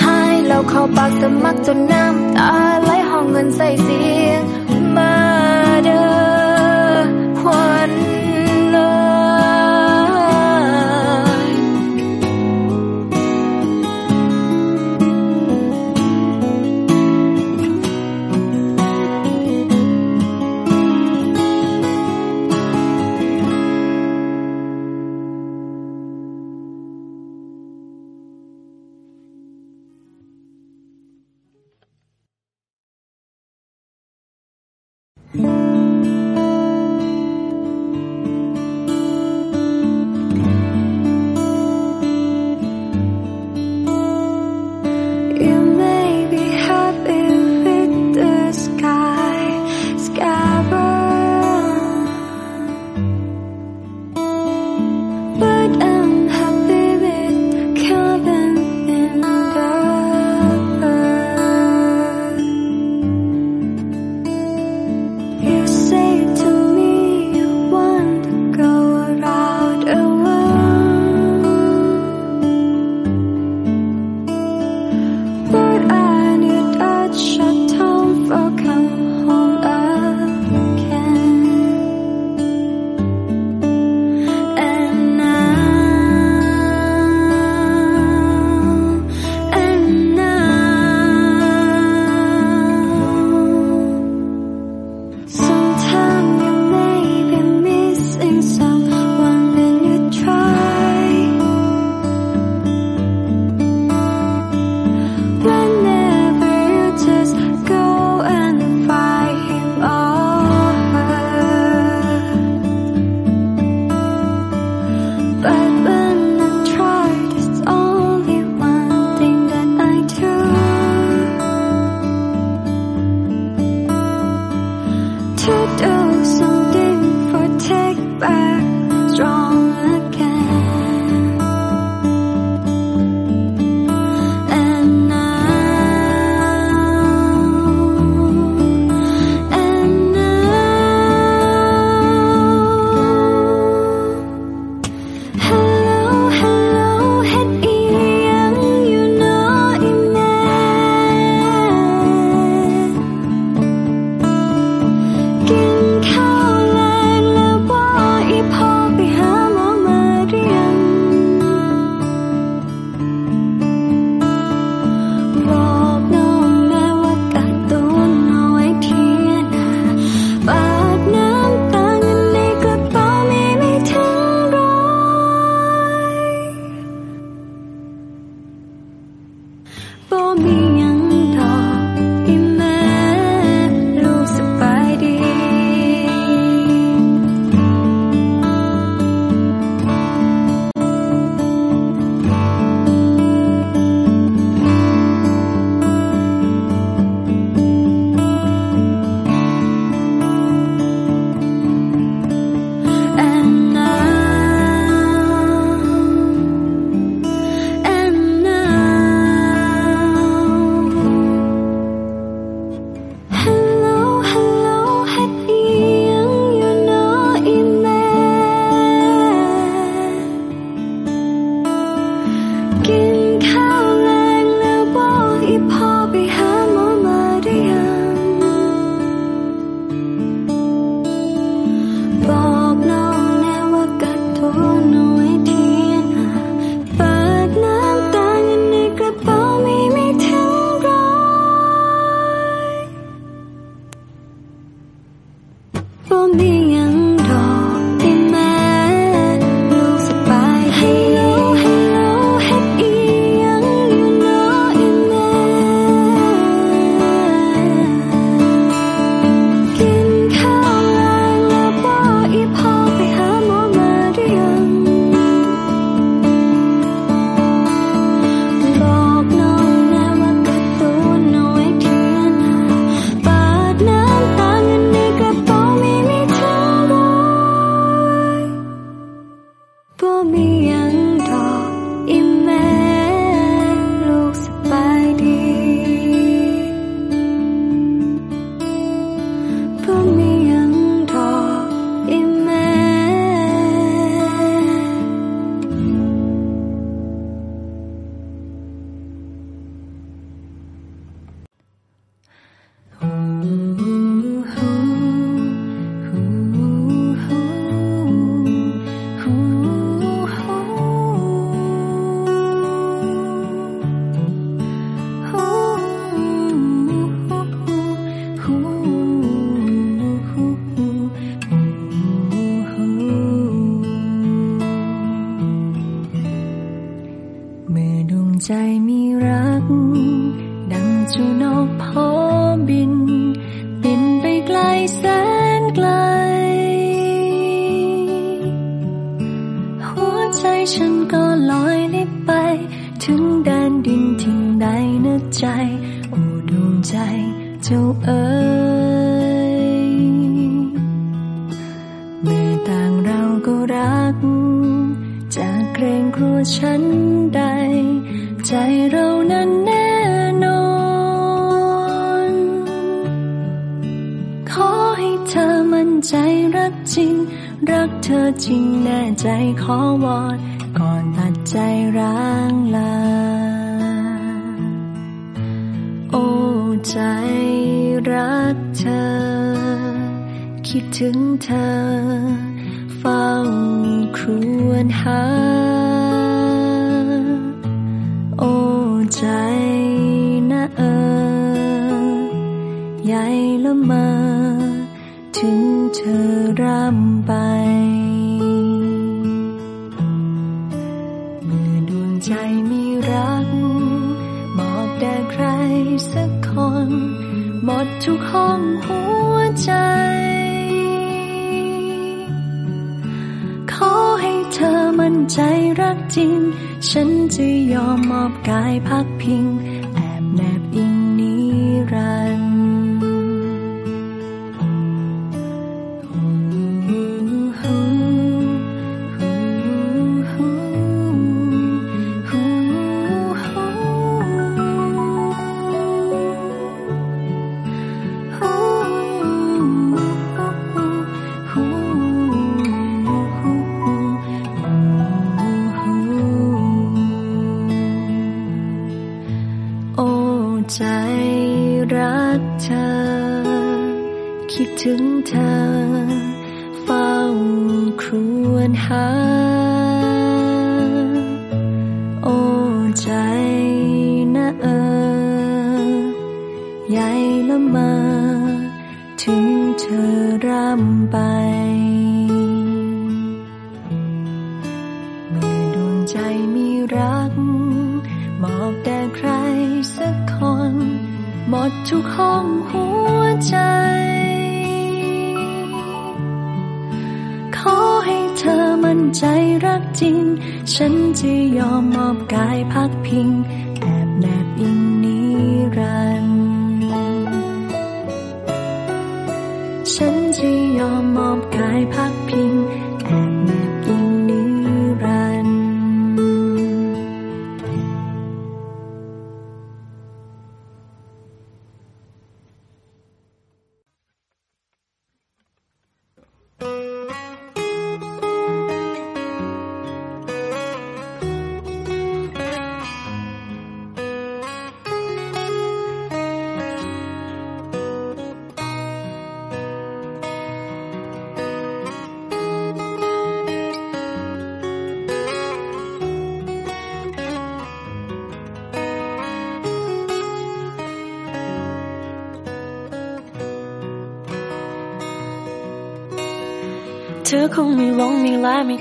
C: หายแล้วเข้าปากสมักจนน้ำตาไหลห้องเงินใส่เสียง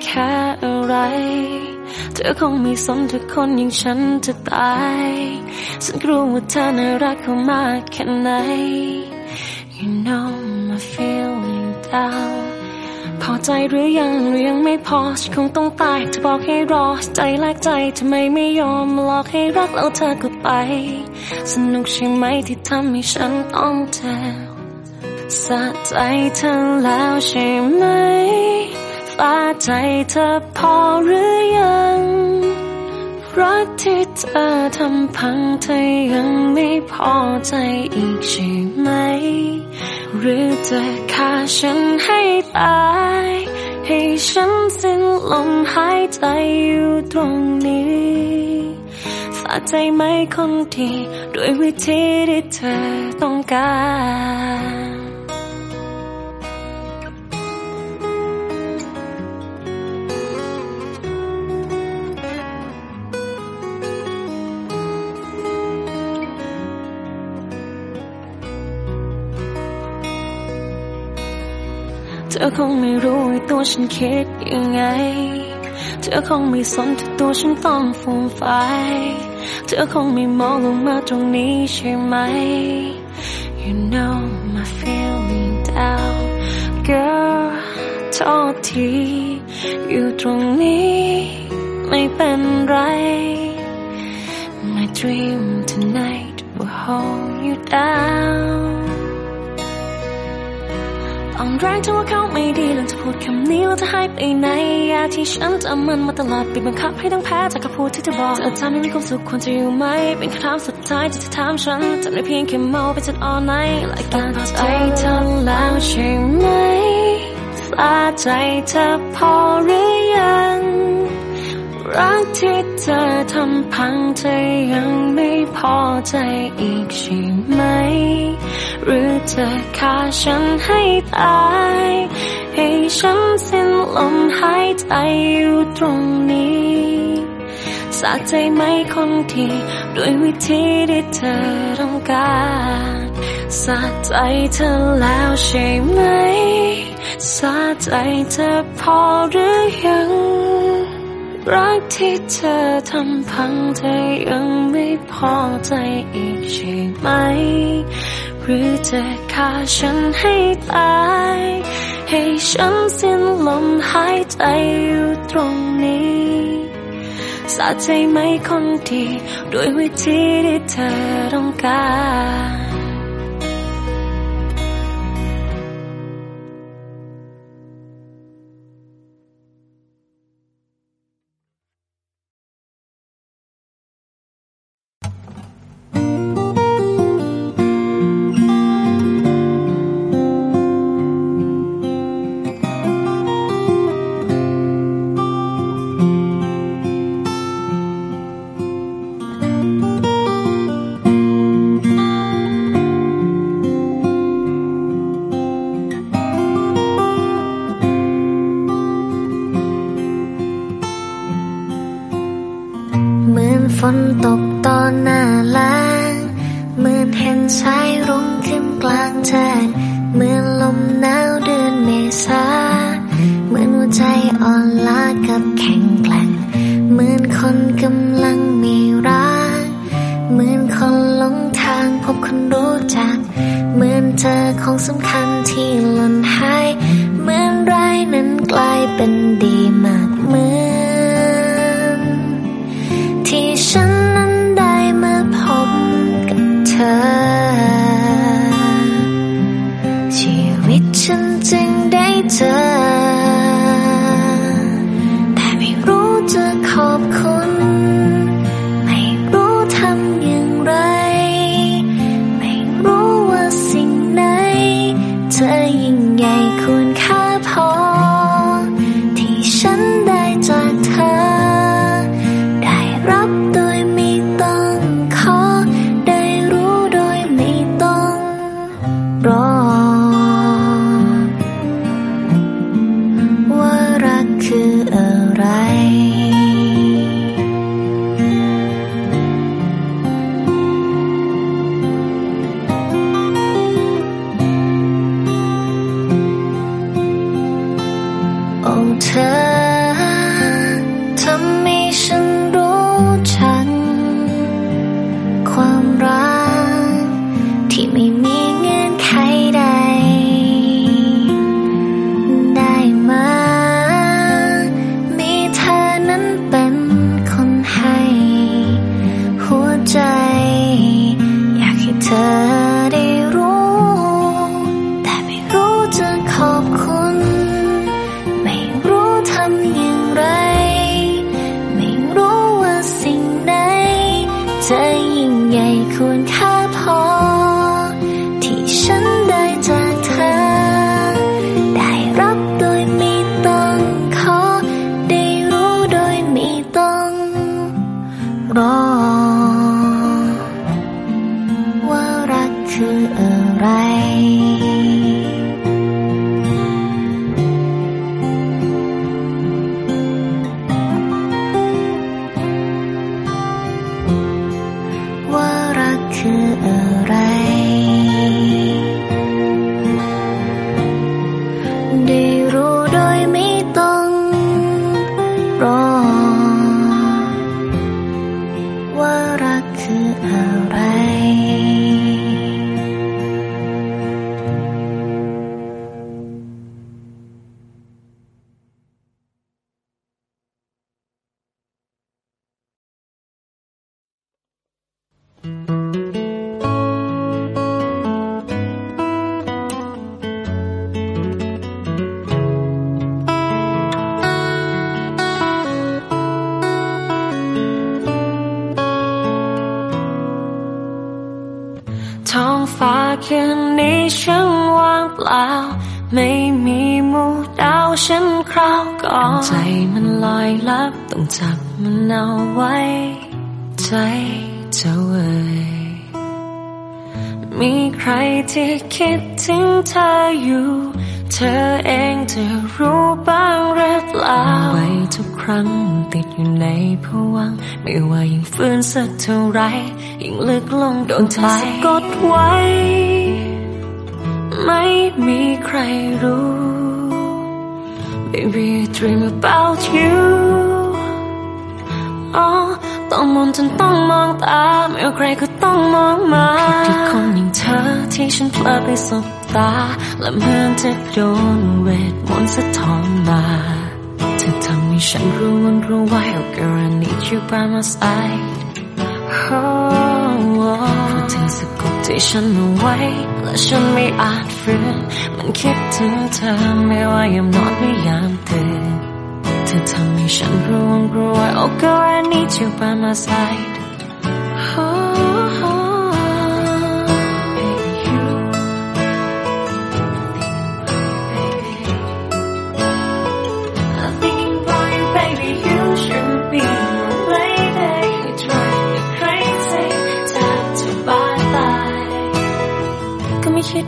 E: แค่อะไร เธอคงไม่สนทุก
B: คนอย่างฉันจะตาย ฉันก็รู้ว่าเธอน่ารักเขามากแค่ไหน You know my feeling down พอใจหรือยังหรือยังไม่พอฉันคงต้องตายจะบอกให้รอใจแลกใจทำไมไม่ยอมหลอกให้รักแล้วเธอก็ไป สนุกใช่ไหมที่ทำให้ฉันต้องเจ็บสะใจเธอแล้วใช่ไหม ฟาใจเธอพอหรือยัง รักที่เธอทำพังเธอยังไม่พอใจอีกใช่ไหม หรือจะฆ่าฉันให้ตาย ให้ฉันสิ้นลมหายใจอยู่ตรงนี้สะใจไหมคนดีด้วยวิธีที่เธอต้องการ ธอคงไม่รู้ว่าตัวฉันคิดยังไง เธอคงไม่สนที่ตัวฉันต้องฟูมไฟ
A: เธอคงไม่มองลงมาตรงนี้ใช่ไหม You know my feeling down girl โทษทีอยู่ตรงนี้ไม่เป็นไร My dream tonight will hold you down อ่อนแรงถ้าว่าเขาไม่ดีแล้วจะพูดคำนี้แล้วจะให้ไปไหนยาที่ฉันจำมันมาตลอดปิดบังคับให้ต้องแพ้จากคำพูดที่เธอบอกเธอทำให้มีความสุขควรจะอยู่ไหม เป็นคำถามสุดท้ายที่เธอถามฉันจำได้เพียงแค่เมาไปจน all night และการใจเธอแล้วใช่ไหมสาใจเธอพอหรือยัง รักที่เธอทำพังเธอยังไม่พอใจอีกใช่ไหม หรือเธอฆ่าฉันให้ตาย ให้ฉันสิ้นลมหายใจอยู่ตรงนี้สะใจไหมคนที่ด้วยวิธีที่เธอต้องการสะใจเธอแล้วใช่ไหมสะใจเธอพอหรือยัง รักที่เธอทำพังเธอยังไม่พอใจอีกใช่ไหม หรือจะฆ่าฉันให้ตาย ให้ฉันสิ้นลมหายใจอยู่ตรงนี้สะใจไหมคนดี ด้วยวิธีที่เธอต้องการ
C: ที่คิด
B: ถึงเธออยู่ เธอเองจะรู้บ้างหรือเปล่าไว้ทุกครั้งติดอยู่ในภวัง ไม่ว่ายิ่งฟื้นสักเท่าไรยิ่งลึกลงโดนเธอสะกดไว้ ไม่มีใครรู้ Baby I dream about you อ๋อต้องมนจนต้องมองตาไม่ว่าใครก็ มองมาผิดที่คนอย่างเธอที่ฉันเพลอไปสบตา และเหมือนจะโดนเวทมนต์สะท้อนมาเธอทำให้ฉันรู้วันรู้ไว้ Oh girl I need you by my side oh, เธอสะกดใจฉันเอาไว้ และฉันไม่อาจฝืนมันคิดถึงเธอไม่ว่ายามนอนไม่ยามตื่นเธอทำให้ฉันรู้ว่ารู้ว่า Oh girl I need you by my side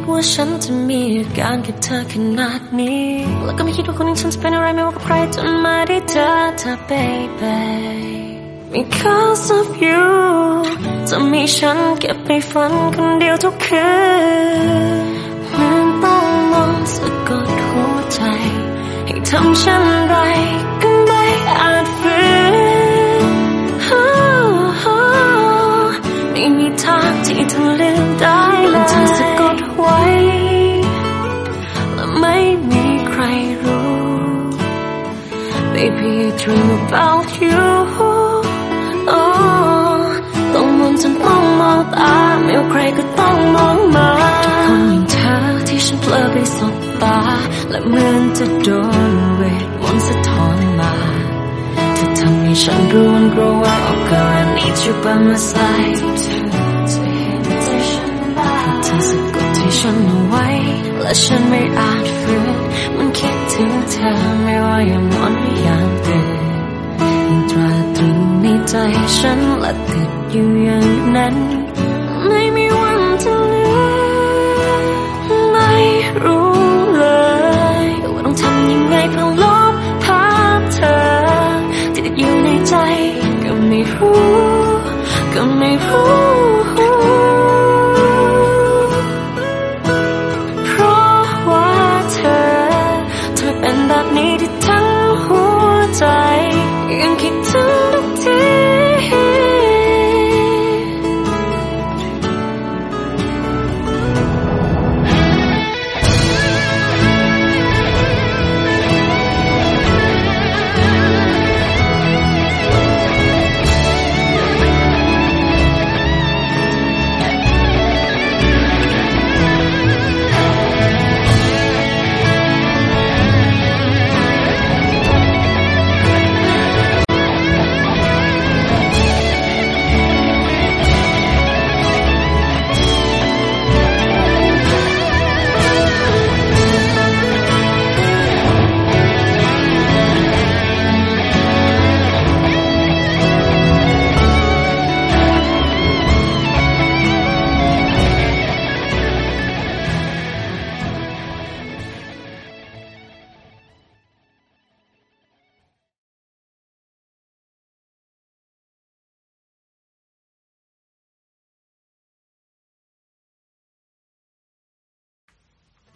B: ว่าฉันจะมีอาการกับเธอขนาดนี้ แล้วก็ไม่คิดว่าคนอย่างฉันจะเป็นอะไรไม่ว่ากับใครจนมาได้เจอเธอ baby Because of you จะมีฉันเก็บไปฝันคนเดียวทุกคืนเหมือนต้องมองสะกดหัวใจ ให้ทำฉันไร Baby I dream about you oh, ต้องมนจนต้องมองตาไม่ว่าใครก็ต้องมองมาทุกคนอย่างเธอที่ฉันเพลอไปสบตา และเหมือนจะโดนเวทมนต์สะท้อนมาเธอทำให้ฉันรู้วันรู้ว่า Oh girl I need you by my side เธอจะเห็นใจฉันบ้าเธอสะกดใจฉันเอาไว้ และฉันไม่อาจฝืนมันคิดถึงเธอไม่ว่ายามนอนไม่ยา ใจฉันและติดอยู่อย่างนั้น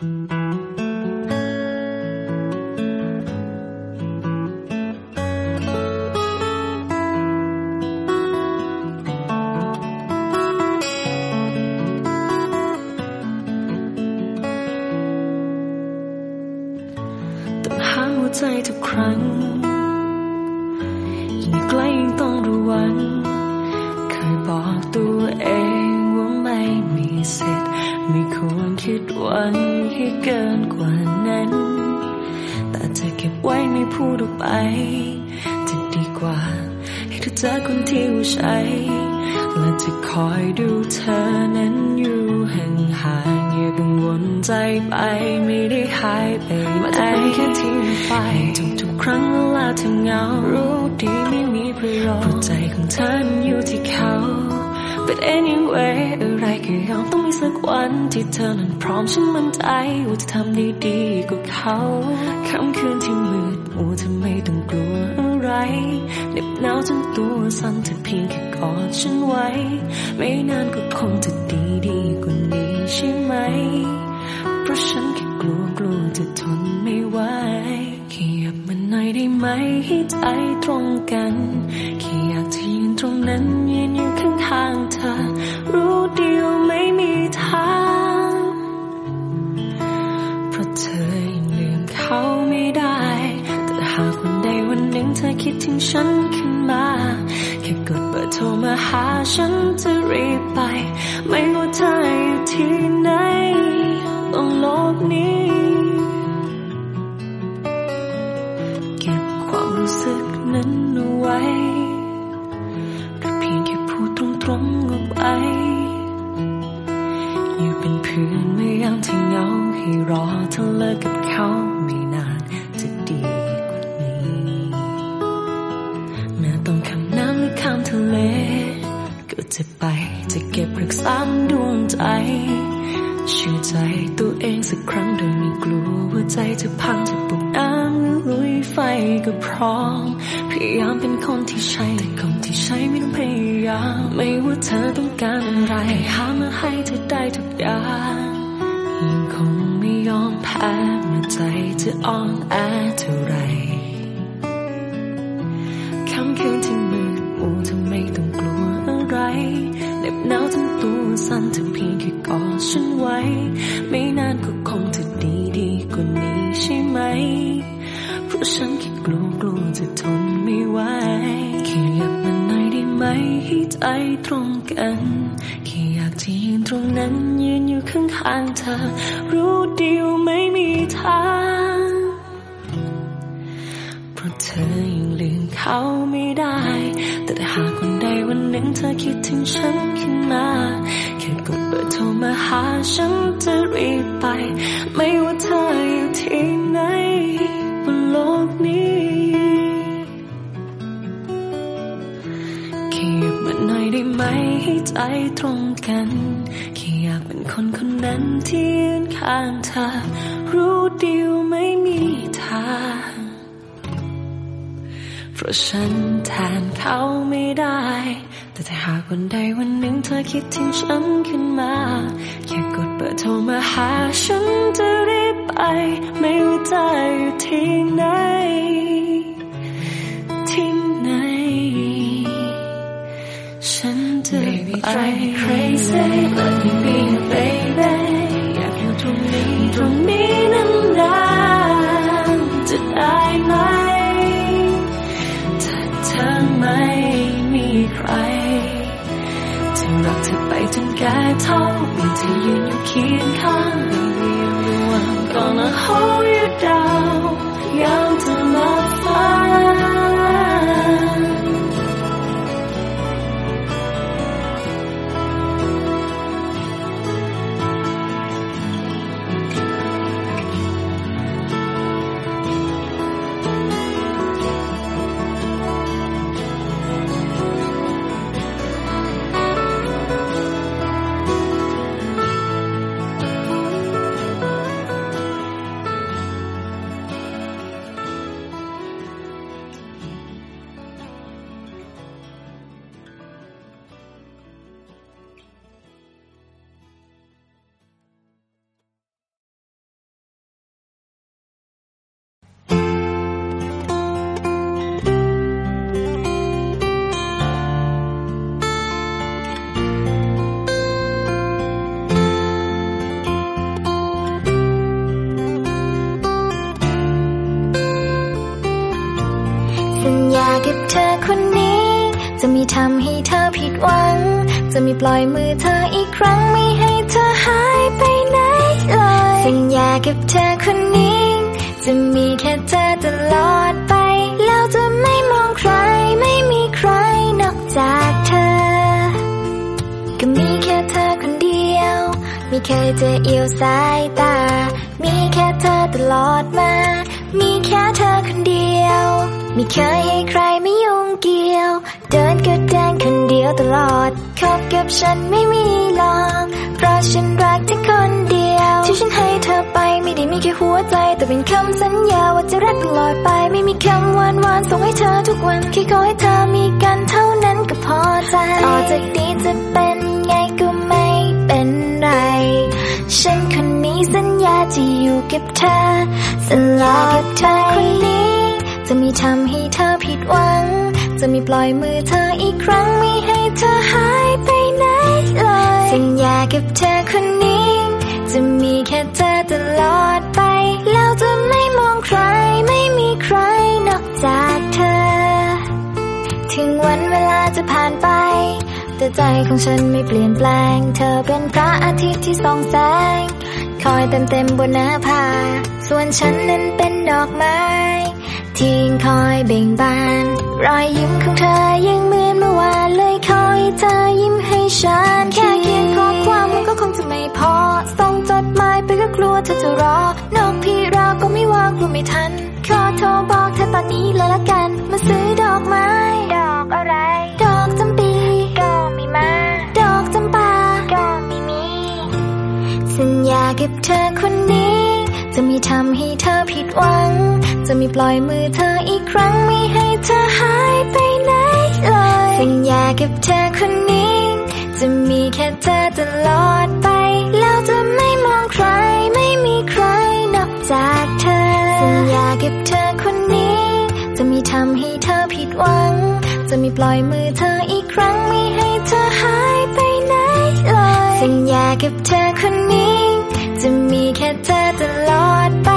B: ต้ ครั้งเวลาเธอเหงา รู้ดีไม่มีประโยชน์ใจของเธอนั้นอยู่ที่เขา But anyway อะไรก็ยอมต้องมีสักวันที่เธอนั้นพร้อมฉันมั่นใจว่าจะทำได้ดีกว่าเขาค่ำคืนที่มืดมัวเธอไม่ต้องกลัวอะไรเหน็บหนาวจนตัวสั่นเธอเพียงแค่กอดฉันไว้ ไม่นานก็คงจะดีดีกว่านี้ใช่ไหม ให้ใจตรงกัน คนคนนั้นที่ยืนข้างเธอ รู้ดีว่าไม่มีทาง เพราะฉันแทนเขาไม่ได้ แต่ถ้าหากวันใดวันหนึ่งเธอคิดถึงฉันขึ้นมา แค่กดเบอร์โทรมาหาฉันจะรีบไป ไม่ว่าเธออยู่ที่ไหน จะไป crazy let me be your baby อยากอยู่ตรงนี้ตรงนี้นานๆจะได้ไหมถ้าเธอไม่มีใครจะรักเธอไปจนแก่เท่ามีเธอยืนอยู่เคียงข้าง Baby I'm gonna hold you down ยามเธอมาฝัน
C: จะไม่ปล่อยมือเธออีกครั้งไม่ให้เธอหายไปไหนเลยสัญญากับเธอคนนี้ จะมีแค่เธอตลอดไป แล้วจะไม่มองใครไม่มีใครนอกจากเธอ ก็มีแค่เธอคนเดียว ไม่เคยจะเอียวสายตา มีแค่เธอตลอดมา มีแค่เธอคนเดียว ไม่เคยให้ใครไม่ยุ่งเกี่ยว เดินก็เดินคนเดียวตลอด คบกับฉันไม่มีหลอกเพราะฉันรักเธอคนเดียว ที่ฉันให้เธอไปไม่ได้มีแค่หัวใจ แต่เป็นคำสัญญาว่าจะรักตลอดไป ไม่มีคำหวานหวานส่งให้เธอทุกวันแค่ขอให้เธอมีกันเท่านั้นก็พอใจต่อจากนี้จะเป็นไงก็ไม่เป็นไร ฉันคนนี้สัญญาจะอยู่กับเธอตลอดเธอคนนี้ จะไม่ทำให้เธอผิดหวัง จะไม่ปล่อยมือเธออีกครั้งไม่ให้เธอหายไปไหนเลยสัญญากับเธอคนนี้ จะมีแค่เธอตลอดไป แล้วจะไม่มองใครไม่มีใครนอกจากเธอ ถึงวันเวลาจะผ่านไป แต่ใจของฉันไม่เปลี่ยนแปลง เธอเป็นพระอาทิตย์ที่ส่องแสง คอยเต็มเต็มบนหน้าผาส่วนฉันนั้นเป็นดอกไม้ ที่คอยเบ่งบาน รอยยิ้มของเธอยังเหมือนเมื่อวานเลยคอยเธอยิ้มให้ฉันแค่เขียนข้อความมันก็คงจะไม่พอ ส่งจดหมายไปก็กลัวเธอจะรอนอกพี่เราก็ไม่ว่างกลัวไม่ทัน ขอโทรบอกเธอตอนนี้เลยละกัน มาซื้อดอกไม้ ดอกอะไร ดอกจำปีก็มีมา ดอกจำปาก็ไม่มี สัญญากับเธอคนนี้ จะม่ทำให้เธอผิดหวัง จะม่ปล่อยมือเธออีกครั้งไม่ให้เธอหายไปไหนเลยสัญญากับเธอคนนี้ จะมีแค่เธอตลอดไป แล้วจะไม่มองใครไม่มีใครนอกจากเธอ สัญญากับเธอคนนี้ จะม่ทำให้เธอผิดหวัง จะม่ปล่อยมือเธออีกครั้งไม่ให้เธอหายไปไหนเลยสัญญากับเธอคนนี้ จะมีแค่เธอตลอดไป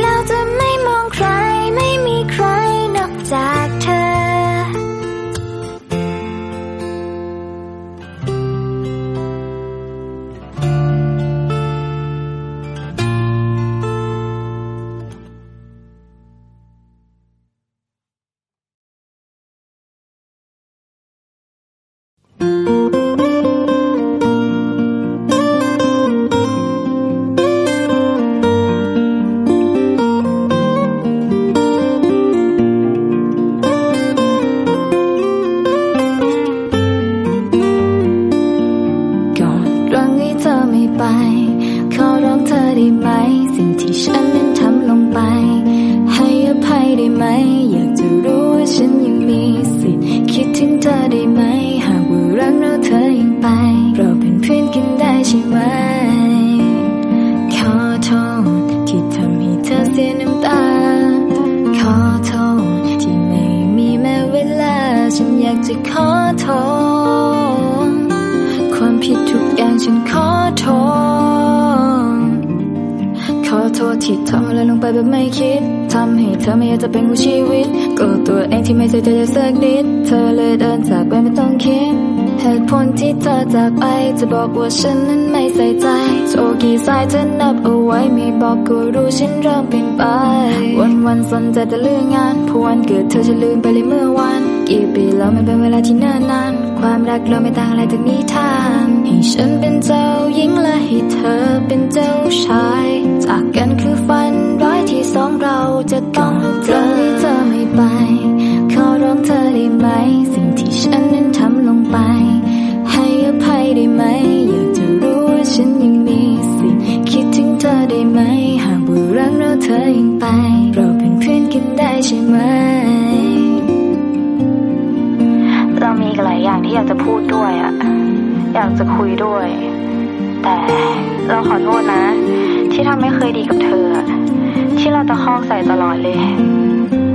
C: แล้วจะไม่มองใครไม่มี จะบอกว่าฉันนั้นไม่ใส่ใจโชคกี่สายเธอนับเอาไว้ไม่บอกก็รู้ฉันเริ่มเปลี่ยนไป วันวันๆสนใจแต่เรื่องงานพอวันเกิดเธอจะลืมไปเลยเมื่อวาน กี่ปีแล้วไม่เป็นเวลาที่เนิ่นนาน ความรักเราไม่ต่างอะไรจากนิทาน ให้ฉันเป็นเจ้าหญิงและให้เธอเป็นเจ้าชาย จากกันคือฝันร้ายที่สองเราจะต้องเจอให้เธอไม่ไปขอร้องเธอได้ไหม เราเธอยังไป เราเป็นเพื่อนกันได้ใช่ไหม
F: เรามีหลายอย่างที่อยากจะพูดด้วยอะอยากจะคุยด้วย แต่เราขอโทษนะ ที่ทำไม่เคยดีกับเธอ ที่เราตะคอกใส่ตลอดเลย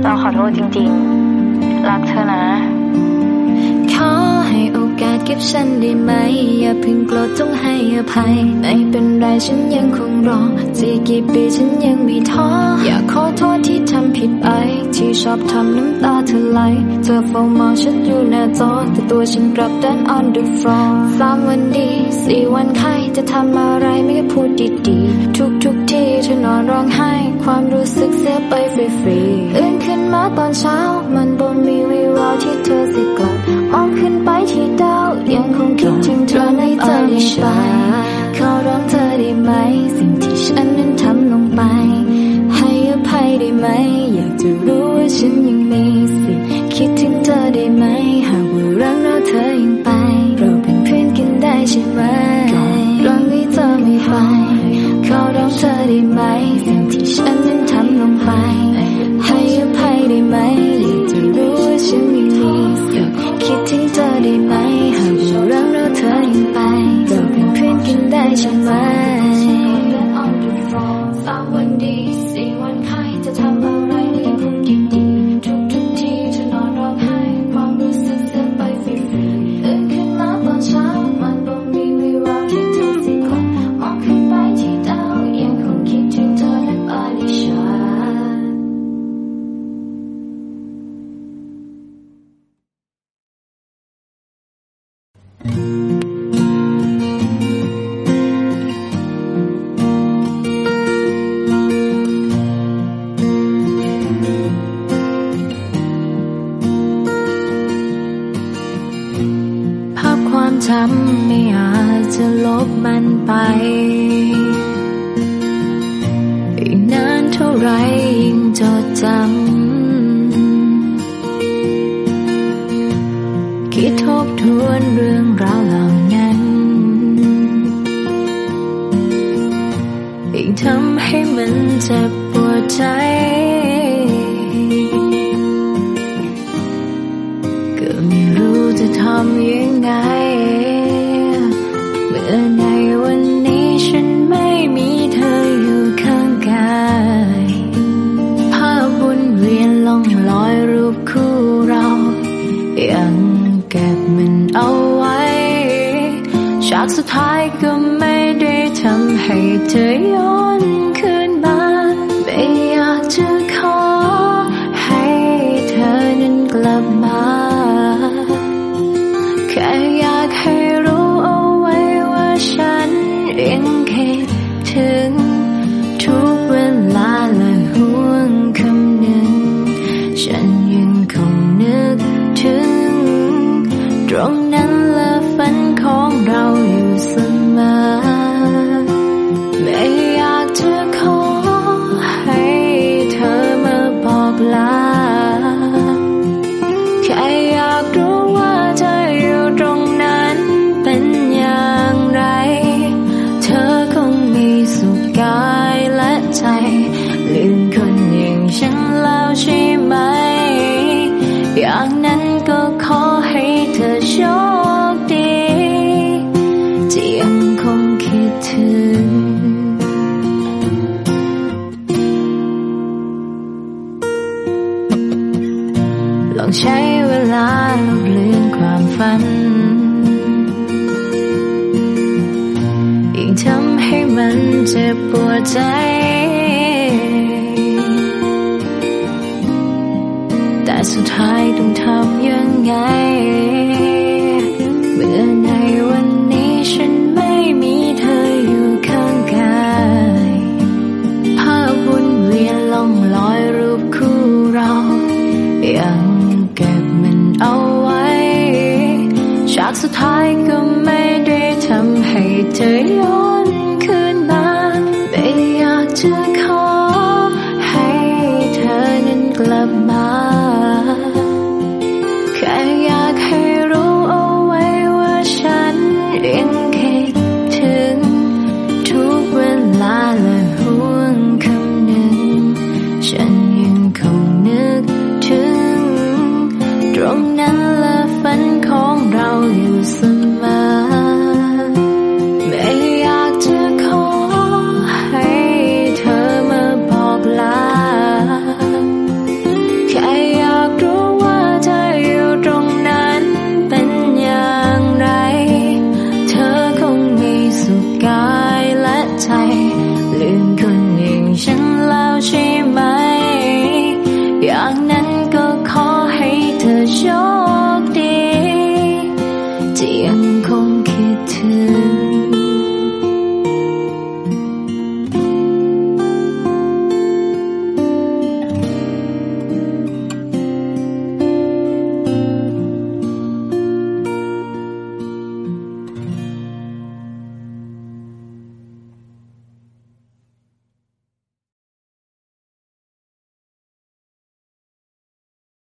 F: เราขอโทษจริง ๆ
C: ฉันได้ไหม อย่าเพิ่งโกรธจงให้อภัย ไม่เป็นไรฉันยังคงรอจะกี่ปีฉันยังไม่ท้อ อยากขอโทษที่ทำผิดไป ที่ชอบทำน้ำตาเธอไหล เธอเฝ้ามองฉันอยู่หน้าจอ แต่ตัวฉันกลับดัน on the floor สามวันดี สี่วันไข้จะทำอะไรไม่ก็พูดดีๆ ทุกทุกๆที่เธอนอนร้องไห้ ความรู้สึกเสียไปฟรีๆตื่นขึ้นมาตอนเช้า มันบ่มีวิววาวที่เธอสิกลับมองขึ้นไปที่ดาว ไป
A: ขอร้องเธอได้ไหม สิ่งที่ฉันนั้นทำลงไป ให้อภัยได้ไหม อยากจะรู้ว่าฉันยังมีสิทธิ์คิดถึงเธอได้ไหม หากว่ารักเราเธอยังไป เราเป็นเพื่อนกันได้ใช่ไหมร้องให้เธอไม่ไปขอร้องเธอได้ไหม สิ่งที่ฉัน